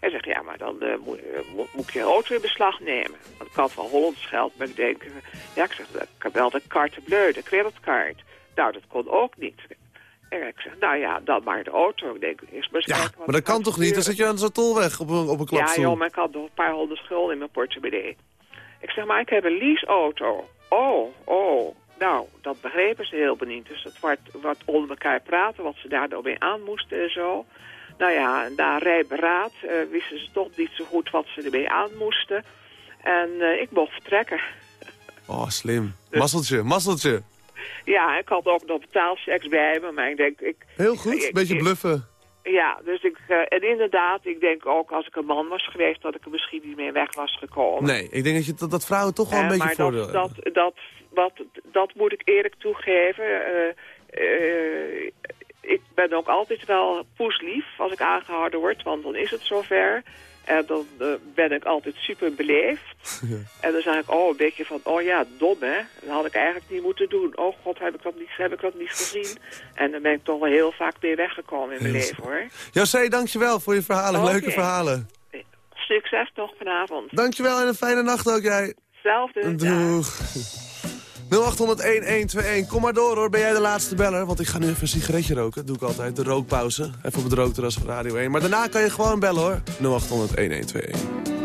Hij zegt, ja, maar dan eh, moet, eh, moet, ik je auto in beslag nemen. Want ik had wel Hollands geld, maar ik denk... ja, ik zeg, ik heb wel de carte bleu, de creditcard. Nou, dat kon ook niet. En ik zeg, nou ja, dan maar de auto. Ik denk, eerst maar Ja, maar dat kan toch niet? Dan zit je aan zo'n tolweg op een, op een Ja, klapstoel. joh, maar ik had nog een paar honderd gulden in mijn portemonnee. Ik zeg, maar ik heb een leaseauto. Oh, oh. Nou, dat begrepen ze helemaal niet. Dus het wordt, wordt onder elkaar praten, wat ze daar dan mee aan moesten en zo. Nou ja, na rijberaad eh, wisten ze toch niet zo goed wat ze ermee aan moesten. En eh, ik mocht vertrekken. Oh, slim. Masseltje, masseltje. Ja, ik had ook nog betaalchecks bij me, maar ik denk... Ik, Heel goed, een beetje bluffen. Ja, dus ik... eh, en inderdaad, ik denk ook als ik een man was geweest... dat ik er misschien niet mee weg was gekomen. Nee, ik denk dat, je, dat, dat vrouwen toch wel een Eh, beetje maar voordeel dat, hebben. dat, dat, wat, dat moet ik eerlijk toegeven. eh, ik ben ook altijd wel poeslief als ik aangehouden word, want dan is het zover. En dan eh, ben ik altijd super beleefd. En dan zeg ik, oh, een beetje van, oh ja, dom hè. Dat had ik eigenlijk niet moeten doen. Oh god, heb ik dat niet, heb ik dat niet gezien. En dan ben ik toch wel heel vaak mee weggekomen in mijn leven hoor. José, dankjewel voor je verhalen. Leuke verhalen. Succes nog vanavond. Dankjewel en een fijne nacht ook jij. Hetzelfde. Doeg. 0800-1121. Kom maar door hoor, ben jij de laatste beller? Want ik ga nu even een sigaretje roken. Dat doe ik altijd, de rookpauze. Even op het rookterras van Radio 1. Maar daarna kan je gewoon bellen hoor. 0800-1121.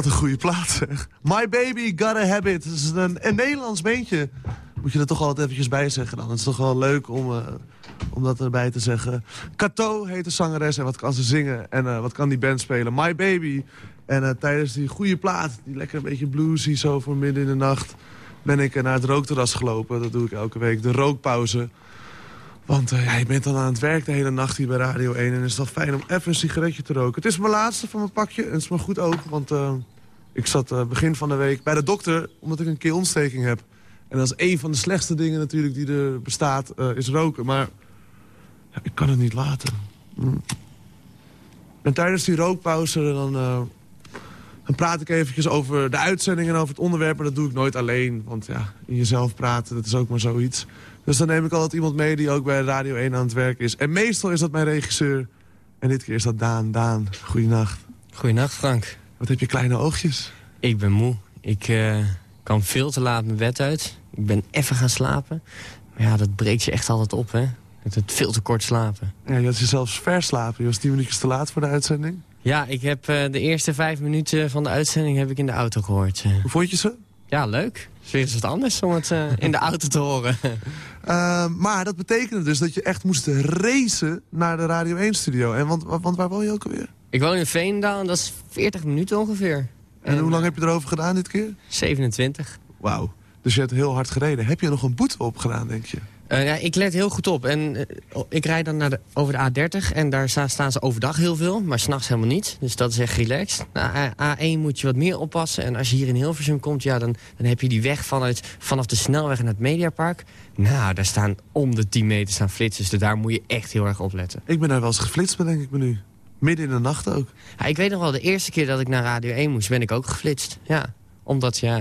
Wat een goede plaat zeg. My Baby Got a Habit. Dat is een, een Nederlands beentje. Moet je er toch altijd eventjes bij zeggen dan. Het is toch wel leuk om, eh, om dat erbij te zeggen. Kato heet de zangeres en wat kan ze zingen en eh, wat kan die band spelen. My Baby. En eh, tijdens die goede plaat, die lekker een beetje bluesy zo voor midden in de nacht... ben ik naar het rookterras gelopen. Dat doe ik elke week, de rookpauze. Want eh, je bent dan aan het werk de hele nacht hier bij Radio 1... en het is dan fijn om even een sigaretje te roken. Het is mijn laatste van mijn pakje en het is maar goed ook, want... eh, ik zat eh, begin van de week bij de dokter omdat ik een keelontsteking heb. En dat is een van de slechtste dingen natuurlijk die er bestaat, is roken. Maar ja, ik kan het niet laten. Mm. En tijdens die rookpauze dan, dan praat ik eventjes over de uitzending en over het onderwerp. Maar dat doe ik nooit alleen, want ja, in jezelf praten, dat is ook maar zoiets. Dus dan neem ik altijd iemand mee die ook bij Radio 1 aan het werk is. En meestal is dat mijn regisseur. En dit keer is dat Daan. Daan, goeienacht. Goeienacht, Frank. Wat heb je kleine oogjes? Ik ben moe. Ik eh, kwam veel te laat mijn bed uit. Ik ben even gaan slapen. Maar ja, dat breekt je echt altijd op, hè? Het het veel te kort slapen. Ja, je had je zelfs verslapen. Je was tien minuutjes te laat voor de uitzending. Ja, ik heb eh, de eerste vijf minuten van de uitzending heb ik in de auto gehoord. eh. Hoe vond je ze? Ja, leuk. Is weer eens wat anders om het eh, in de auto te horen. Uh, maar dat betekende dus dat je echt moest racen naar de Radio 1-studio. En want, want waar woon je ook alweer? ik woon in Veenendaal en dat is 40 minuten ongeveer. En hoe lang heb je erover gedaan dit keer? 27. Wauw. Dus je hebt heel hard gereden. Heb je nog een boete opgedaan, denk je? Eh, ja, ik let heel goed op. En eh, ik rijd dan naar de, over de A30 en daar sta- staan ze overdag heel veel, maar s'nachts helemaal niet. Dus dat is echt relaxed. Nou, A- A1 moet je wat meer oppassen. En als je hier in Hilversum komt, ja, dan, dan heb je die weg vanuit, vanaf de snelweg naar het Mediapark. Nou, daar staan om de 10 meter staan flitsers, dus daar moet je echt heel erg opletten. Ik ben daar wel eens geflitst, bedenk ik me nu. Midden in de nacht ook. Ja, ik weet nog wel, de eerste keer dat ik naar Radio 1 moest, ben ik ook geflitst. Ja, omdat ja,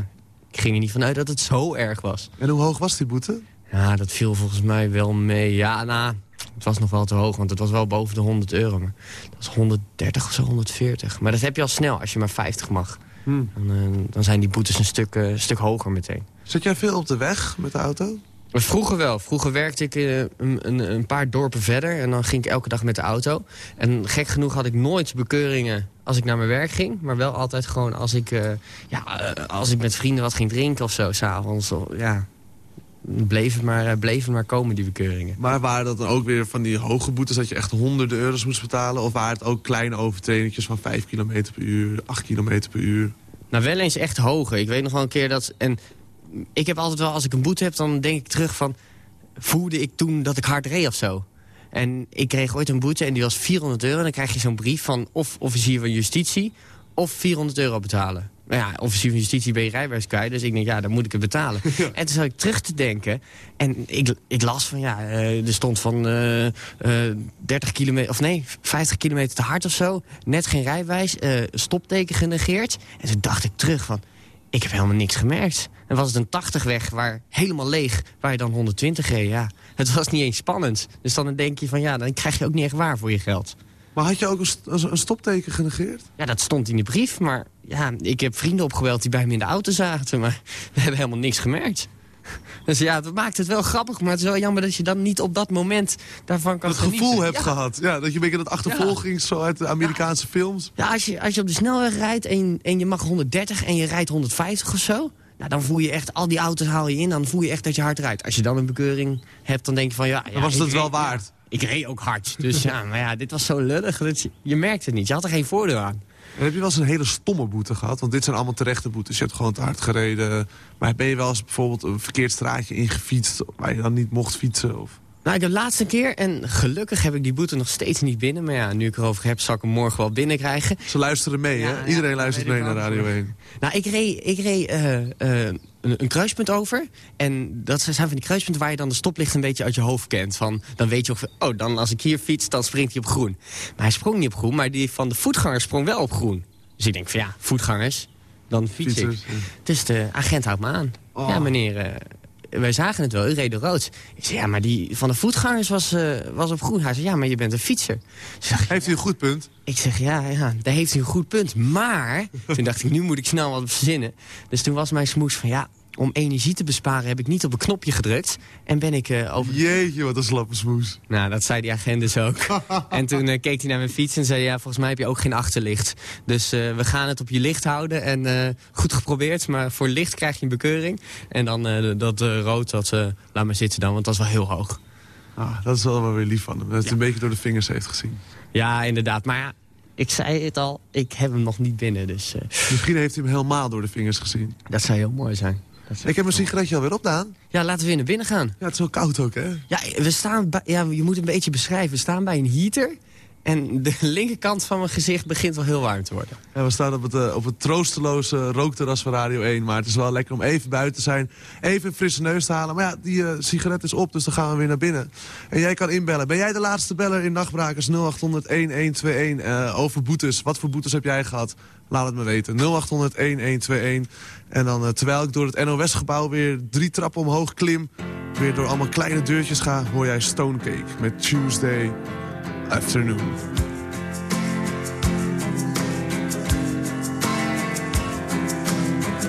ik ging er niet vanuit dat het zo erg was. En hoe hoog was die boete? Ja, dat viel volgens mij wel mee. Ja, nou, het was nog wel te hoog, want het was wel boven de 100 euro. Maar dat was 130 of zo, 140. Maar dat heb je al snel als je maar 50 mag. Hmm. Dan, eh, dan zijn die boetes een stuk, eh, stuk hoger meteen. Zit jij veel op de weg met de auto? Vroeger wel. Vroeger werkte ik eh, een, een, paar dorpen verder. En dan ging ik elke dag met de auto. En gek genoeg had ik nooit bekeuringen als ik naar mijn werk ging. Maar wel altijd gewoon als ik, ja, als ik met vrienden wat ging drinken of zo. S'avonds, ja. Bleef het, maar, eh, bleef het maar komen, die bekeuringen. Maar waren dat dan ook weer van die hoge boetes dat je echt honderden euro's moest betalen? Of waren het ook kleine overtredingjes van 5 km per uur, 8 km per uur? Nou, wel eens echt hoger. Ik weet nog wel een keer dat... En ik heb altijd wel, als ik een boete heb, dan denk ik terug van... Voelde ik toen dat ik hard reed of zo? En ik kreeg ooit een boete en die was 400 euro. En dan krijg je zo'n brief van of officier van justitie... of 400 euro betalen. Nou ja, officier van justitie ben je rijbewijs kwijt. Dus ik denk, ja, dan moet ik het betalen. En toen zat ik terug te denken. En ik, ik las van, ja, eh, er stond van eh, eh, 30 kilometer... of nee, 50 kilometer te hard of zo. Net geen rijbewijs, eh, stopteken genegeerd. En toen dacht ik terug van, ik heb helemaal niks gemerkt. En was het een 80 weg, waar helemaal leeg, waar je dan 120 reed. Ja, het was niet eens spannend. Dus dan denk je van, ja, dan krijg je ook niet echt waar voor je geld. Maar had je ook een, st- een stopteken genegeerd? Ja, dat stond in de brief, maar ja, ik heb vrienden opgebeld die bij me in de auto zaten, maar we hebben helemaal niks gemerkt. Dus ja, dat maakt het wel grappig, maar het is wel jammer dat je dan niet op dat moment daarvan kan Het genieten. gevoel hebt Ja. gehad. Ja, dat je een beetje dat achtervolging zo uit de Amerikaanse films. Ja, als je, als je op de snelweg rijdt en, en je mag 130 en je rijdt 150 of zo... Nou, dan voel je echt, al die auto's haal je in, dan voel je echt dat je hard rijdt. Als je dan een bekeuring hebt, dan denk je van ja... ja Dan was het wel waard. Ik reed ook hard, dus ja, maar ja, dit was zo lullig. Dat je, je merkt het niet, je had er geen voordeel aan. En heb je wel eens een hele stomme boete gehad? Want dit zijn allemaal terechte boetes. Je hebt gewoon te hard gereden. Maar ben je wel eens bijvoorbeeld een verkeerd straatje ingefietst... waar je dan niet mocht fietsen? Of... Nou, de laatste keer, en gelukkig heb ik die boete nog steeds niet binnen... maar ja, nu ik erover heb, zal ik hem morgen wel binnenkrijgen. Ze luisteren mee, hè? Iedereen luistert mee naar Radio 1. Nou, ik reed, ik reed eh, eh, een, een kruispunt over. En dat zijn van die kruispunten waar je dan de stoplicht een beetje uit je hoofd kent. Van, dan weet je of, oh, dan als ik hier fiets, dan springt hij op groen. Maar hij sprong niet op groen, maar die van de voetgangers sprong wel op groen. Dus ik denk van ja, voetgangers, dan fiets Fietsers, ik. Dus de agent houdt me aan. Oh. Ja, meneer, eh, wij zagen het wel, u reed rood. Ik zei, ja, maar die van de voetgangers was, eh, was op groen. Hij zei, ja, maar je bent een fietser. Heeft hij een goed punt? Ik zeg, ja, ja, daar heeft hij een goed punt. Maar, toen dacht ik, nu moet ik snel wat verzinnen. Dus toen was mijn smoes van, ja, om energie te besparen heb ik niet op een knopje gedrukt. En ben ik eh, over... Jeetje, wat een slappe smoes. Nou, dat zei die agent dus ook. en toen eh, keek hij naar mijn fiets en zei, ja, volgens mij heb je ook geen achterlicht. Dus eh, we gaan het op je licht houden. En goed geprobeerd, maar voor licht krijg je een bekeuring. En dan dat rood, dat laat maar zitten dan, want dat is wel heel hoog. Ah, dat is wel wel weer lief van hem. Dat hij een beetje door de vingers heeft gezien. Ja, inderdaad. Maar ja, ik zei het al, ik heb hem nog niet binnen. Dus Misschien heeft hij hem helemaal door de vingers gezien. dat zou heel mooi zijn. Ik heb mijn sigaretje alweer op, Daan. Ja, laten we weer naar binnen gaan. Ja, het is wel koud ook, hè? Ja, we staan bij, ja, je moet een beetje beschrijven. We staan bij een heater. En de linkerkant van mijn gezicht begint wel heel warm te worden. We staan op het, eh, op het troosteloze rookterras van Radio 1. Maar het is wel lekker om even buiten te zijn. Even een frisse neus te halen. Maar ja, die eh, sigaret is op, dus dan gaan we weer naar binnen. En jij kan inbellen. Ben jij de laatste beller in Nachtbrakers 0800-1121 eh, over boetes? Wat voor boetes heb jij gehad? Laat het me weten. 0800-1121. En dan terwijl ik door het NOS-gebouw weer drie trappen omhoog klim... weer door allemaal kleine deurtjes ga... hoor jij Stonecake met Tuesday Afternoon.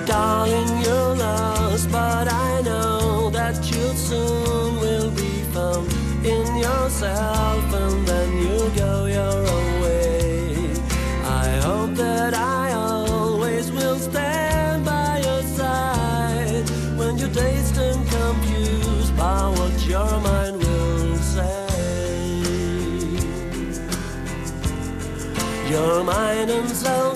Darling, you're lost, but I know that you soon will be found in yourself, and then you go your own way. I hope that I always will stand by your side when you're dazed and confused by what your mind Your mind and soul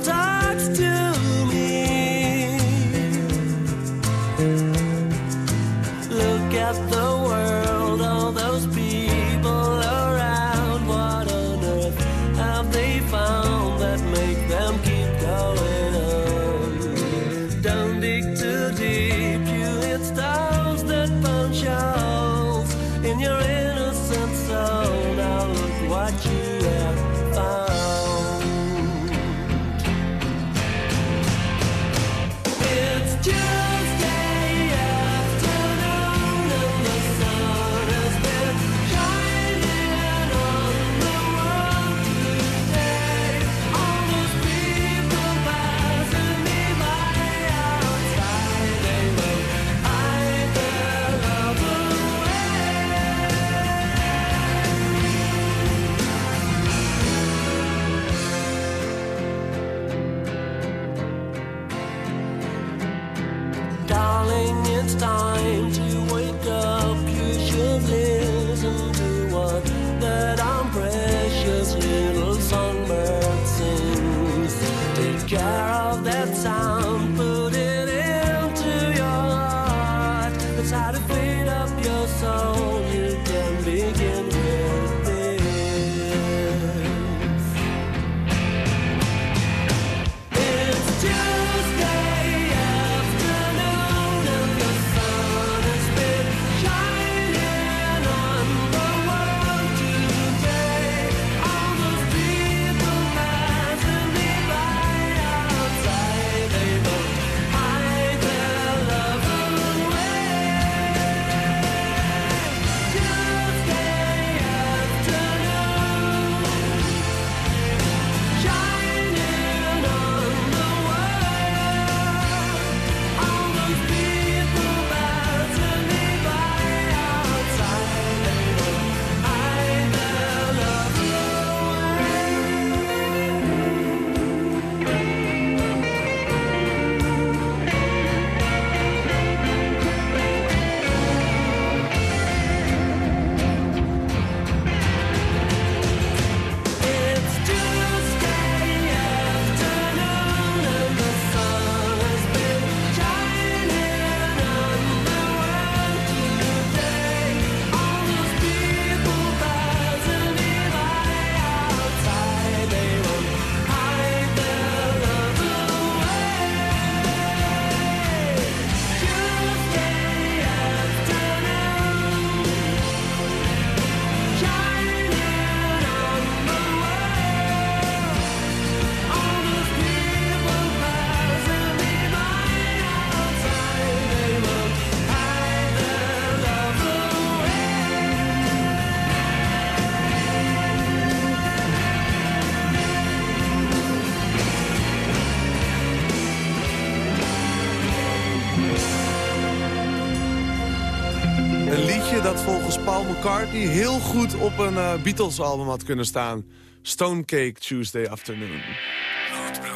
McCartney heel goed op een eh, Beatles-album had kunnen staan. Stonecake Tuesday Afternoon.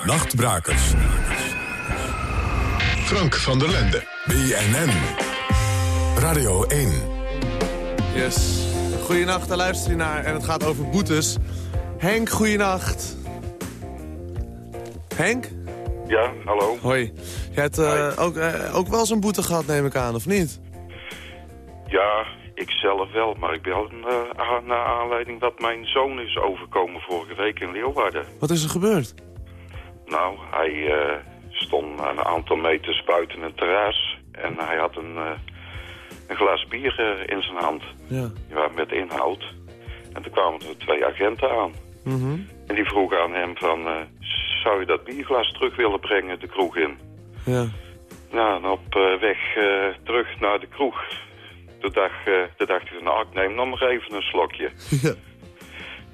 Nachtbrakers. Frank van der Lende. BNN. Radio 1. Yes. Goedenacht, daar luister je naar en het gaat over boetes. Henk, goedenacht. Henk? Ja, hallo. Hoi. Je hebt eh, ook, eh, ook wel eens een boete gehad, neem ik aan, of niet? Ja, ik zelf wel, maar ik bel uh, aan- naar aanleiding dat mijn zoon is overkomen vorige week in Leeuwarden. Wat is er gebeurd? Nou, hij eh, stond een aantal meters buiten het terras en hij had een, eh, een glas bier eh, in zijn hand. Ja. Ja, met inhoud. En toen kwamen er twee agenten aan. Mhm. En die vroegen aan hem van, eh, zou je dat bierglas terug willen brengen de kroeg in? Ja. Nou, en op eh, weg eh, terug naar de kroeg, toen dacht, eh, hij van, nou, ik neem nog maar even een slokje. Ja.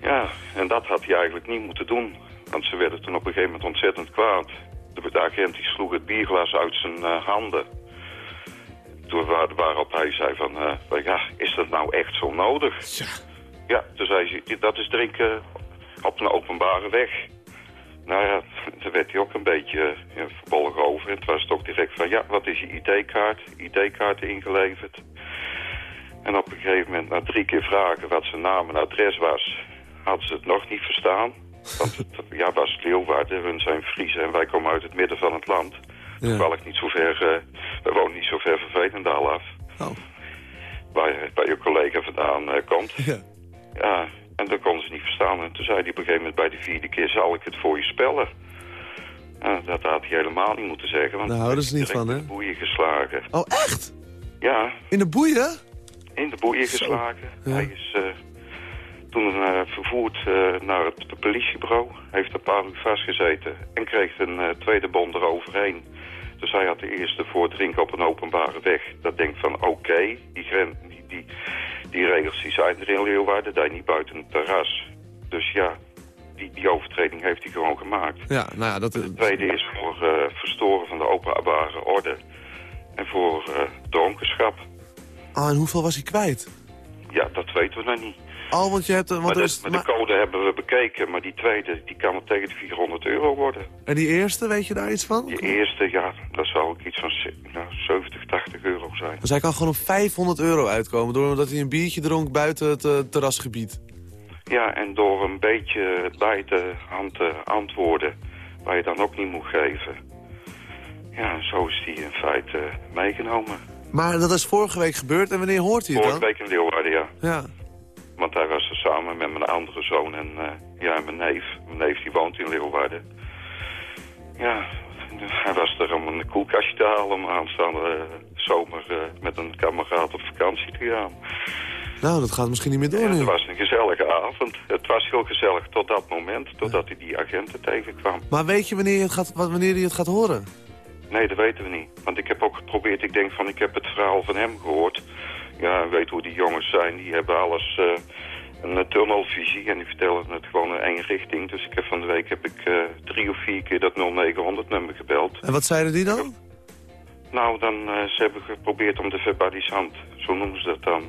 Ja, en dat had hij eigenlijk niet moeten doen. Want ze werden toen op een gegeven moment ontzettend kwaad. De, de agent die sloeg het bierglas uit zijn eh, handen. Toen waar, waarop hij zei van, eh, van, ja, is dat nou echt zo nodig? Ja. Ja, toen zei ze, dat is drinken op een openbare weg. Nou ja, daar werd hij ook een beetje ja, verbolgen over. En het was toch direct van, ja, wat is je ID-kaart? ID-kaart ingeleverd. En op een gegeven moment, na drie keer vragen wat zijn naam en adres was, hadden ze het nog niet verstaan. Want het ja, was Leeuwarden, hun zijn Friese en wij komen uit het midden van het land. Ja. Toevallig niet zo ver, eh, we wonen niet zo ver van Veenendaal af. Oh. Waar, waar je collega vandaan eh, komt. Ja. Ja, en dat konden ze niet verstaan. En toen zei hij op een gegeven moment bij de vierde keer, zal ik het voor je spellen? Dat had hij helemaal niet moeten zeggen. Want Daar houden ze niet van, hè? in de boeien geslagen. Oh, echt? Ja, In de boeien? In de boeien geslagen. Ja. Hij is eh, toen eh, vervoerd eh, naar het politiebureau. Heeft een paar uur vastgezeten en kreeg een tweede bon eroverheen. Dus hij had de eerste voor drinken op een openbare weg. Dat denkt van oké, die, die, die, die regels die zijn er in Leeuwarden, daar niet buiten het terras. Dus ja, die, die overtreding heeft hij gewoon gemaakt. Ja, nou ja, dat... De tweede is voor verstoren van de openbare orde. En voor dronkenschap. Oh, en hoeveel was hij kwijt? Ja, dat weten we nog niet. Oh, want je hebt... Want maar is, maar de code hebben we bekeken, maar die tweede die kan het tegen de 400 euro worden. En die eerste, weet je daar iets van? Die eerste, ja, dat zou ook iets van nou, 70, 80 euro zijn. Dus hij kan gewoon op 500 euro uitkomen... doordat hij een biertje dronk buiten het eh, terrasgebied. Ja, en door een beetje bij de hand te antwoorden, waar je dan ook niet moet geven. Ja, zo is die in feite meegenomen. Maar dat is vorige week gebeurd en wanneer hoort hij het Vorige dan? week in Leeuwarden, ja. Ja. Want hij was er samen met mijn andere zoon en eh, ja, mijn neef. Mijn neef die woont in Leeuwarden. Ja, hij was er om een koelkastje te halen om aanstaande eh, zomer eh, met een kameraad op vakantie te gaan. Nou, dat gaat misschien niet meer door Ja, nu. het was een gezellige avond. Het was heel gezellig tot dat moment, totdat hij die agenten tegenkwam. Maar weet je wanneer, je het gaat, wanneer hij het gaat horen? Nee, dat weten we niet. Want ik heb ook geprobeerd, ik denk van, ik heb het verhaal van hem gehoord. Ja, weet hoe die jongens zijn, die hebben alles eh, een eh, tunnelvisie en die vertellen het gewoon in één richting. Dus ik heb van de week heb ik eh, drie of vier keer dat 0900 nummer gebeld. En wat zeiden die dan? Nou, dan, eh, ze hebben geprobeerd om de verbalisant, zo noemen ze dat dan,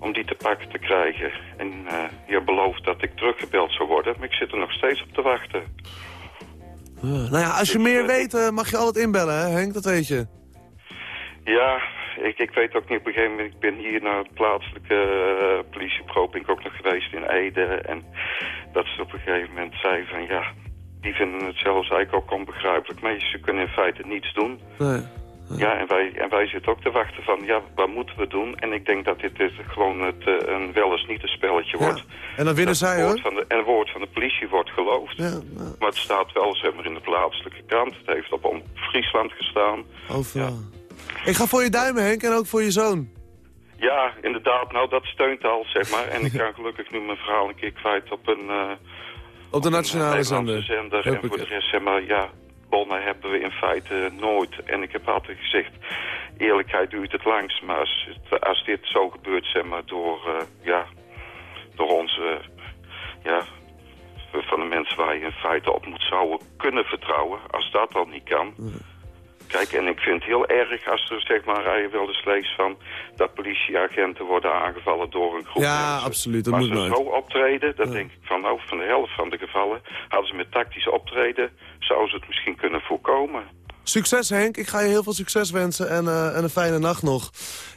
om die te pakken te krijgen. En je hebt beloofd dat ik teruggebeld zou worden, maar ik zit er nog steeds op te wachten. Nou ja, als je meer weet, eh, mag je altijd inbellen, hè Henk? Dat weet je. Ja, ik, ik weet ook niet op een gegeven moment, ik ben hier naar het plaatselijke uh, politiebureau, ben ik ook nog geweest in Ede. En dat ze op een gegeven moment zei van ja, die vinden het zelfs eigenlijk ook onbegrijpelijk. Maar ze kunnen in feite niets doen. Nee. Ja, en wij, en wij zitten ook te wachten van, ja, wat moeten we doen? En ik denk dat dit is gewoon het, uh, een wel eens niet een spelletje wordt. En dan winnen zij, hoor. Van de, en het woord van de politie wordt geloofd. Ja, ja. Maar het staat wel, zeg maar, in de plaatselijke krant. Het heeft op om Friesland gestaan. Overal. Ik ga voor je duimen, Henk, en ook voor je zoon. Ja, inderdaad. Nou, dat steunt al, zeg maar. En ik kan gelukkig nu mijn verhaal een keer kwijt op een... Uh, op de nationale een zender. zender. En voor de rest, zeg maar, ja, bonnen hebben we in feite nooit. En ik heb altijd gezegd, eerlijkheid duurt het langst. Maar als, dit zo gebeurt, zeg maar, door, uh, ja, door onze, ja, van de mensen waar je in feite op moet zouden kunnen vertrouwen. Als dat al niet kan. Kijk, en ik vind het heel erg als er, zeg maar, je wel eens van... dat politieagenten worden aangevallen door een groep Ja, mensen. absoluut, dat maar moet ze zo optreden, dan Ja. denk ik van, nou, van de helft van de gevallen... hadden ze met tactisch optreden, zouden ze het misschien kunnen voorkomen. Succes Henk, ik ga je heel veel succes wensen en, eh, en een fijne nacht nog.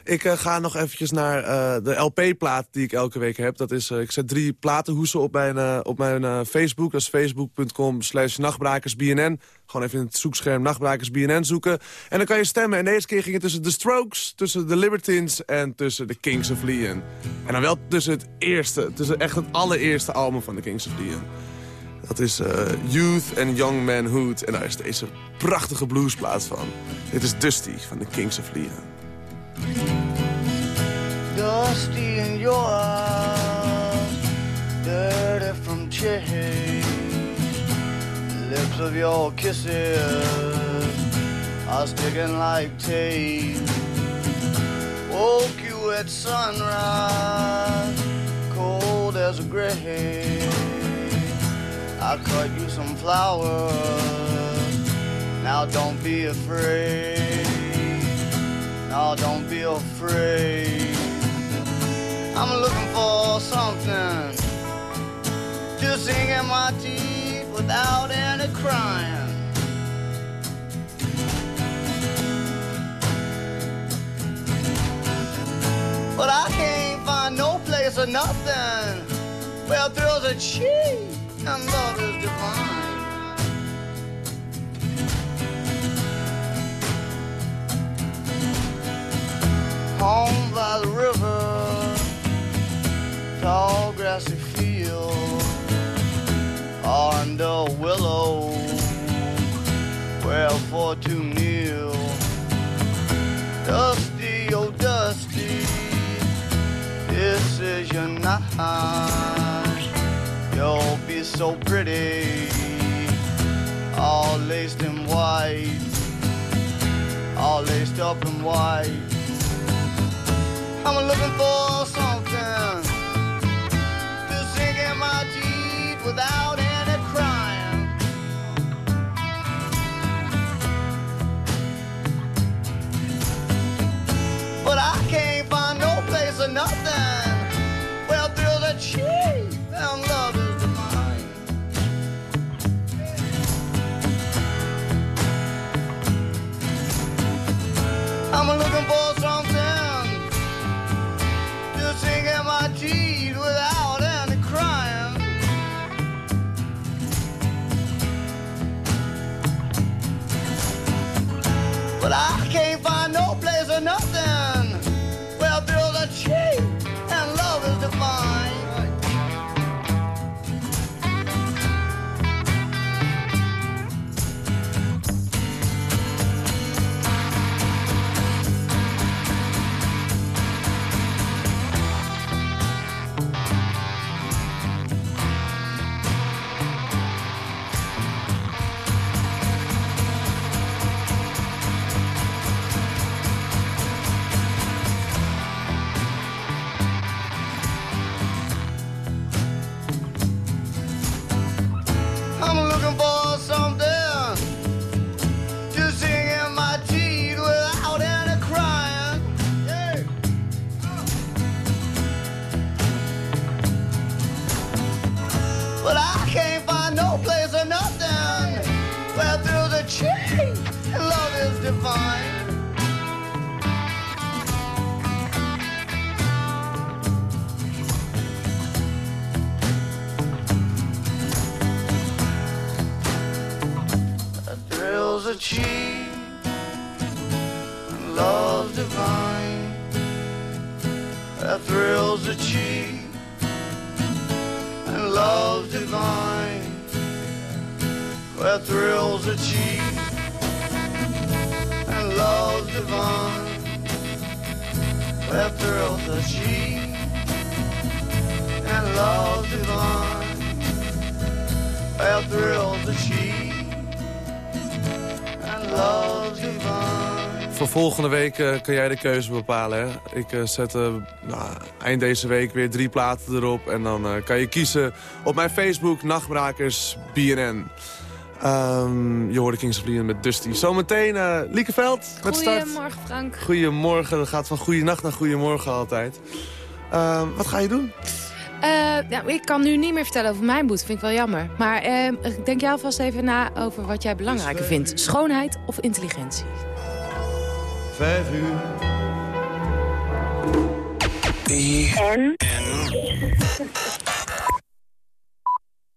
Ik eh, ga nog eventjes naar eh, de LP-plaat die ik elke week heb. Dat is, ik zet drie platenhoesen op mijn, op mijn Facebook. Dat is facebook.com slash nachtbrakersbnn. Gewoon even in het zoekscherm nachtbrakersbnn zoeken. En dan kan je stemmen. En deze keer ging het tussen The Strokes, tussen The Libertines en tussen The Kings of Leon. En dan wel tussen het eerste, tussen echt het allereerste album van The Kings of Leon. Dat is eh, Youth and Young Manhood. En daar is deze prachtige bluesplaat van. Dit is Dusty van The Kings of Leon. Dusty in your eyes, dirty from change. Lips of your kisses are sticking like tape. Woke you at sunrise, cold as a grave. I cut you some flowers, now don't be afraid. Now don't be afraid. I'm looking for something to sink in my teeth without any crying. But I can't find no place or nothing where thrills are cheap love is divine. home by the river, tall grassy field, under willow, where for to kneel. Dusty, oh dusty, this is your night. Be so pretty, all laced in white, all laced up in white. I'm looking for something to sink in my teeth without any crying. But I can't find no place or nothing volgende week eh, kan jij de keuze bepalen. Hè? Ik eh, zet eh, nou, eind deze week weer drie platen erop. En dan eh, kan je kiezen op mijn Facebook, Nachtbrakers BNN. Ehm, je hoorde Kings of Leon met Dusty. Zometeen uh, Liekeveld met start. Goedemorgen Frank. Goedemorgen, dat gaat van goeienacht naar goedemorgen altijd. Ehm, wat ga je doen? Eh, nou, ik kan nu niet meer vertellen over mijn boete, vind ik wel jammer. Maar eh, denk jij alvast even na over wat jij belangrijker vindt. Schoonheid of intelligentie? Vijf uur. En?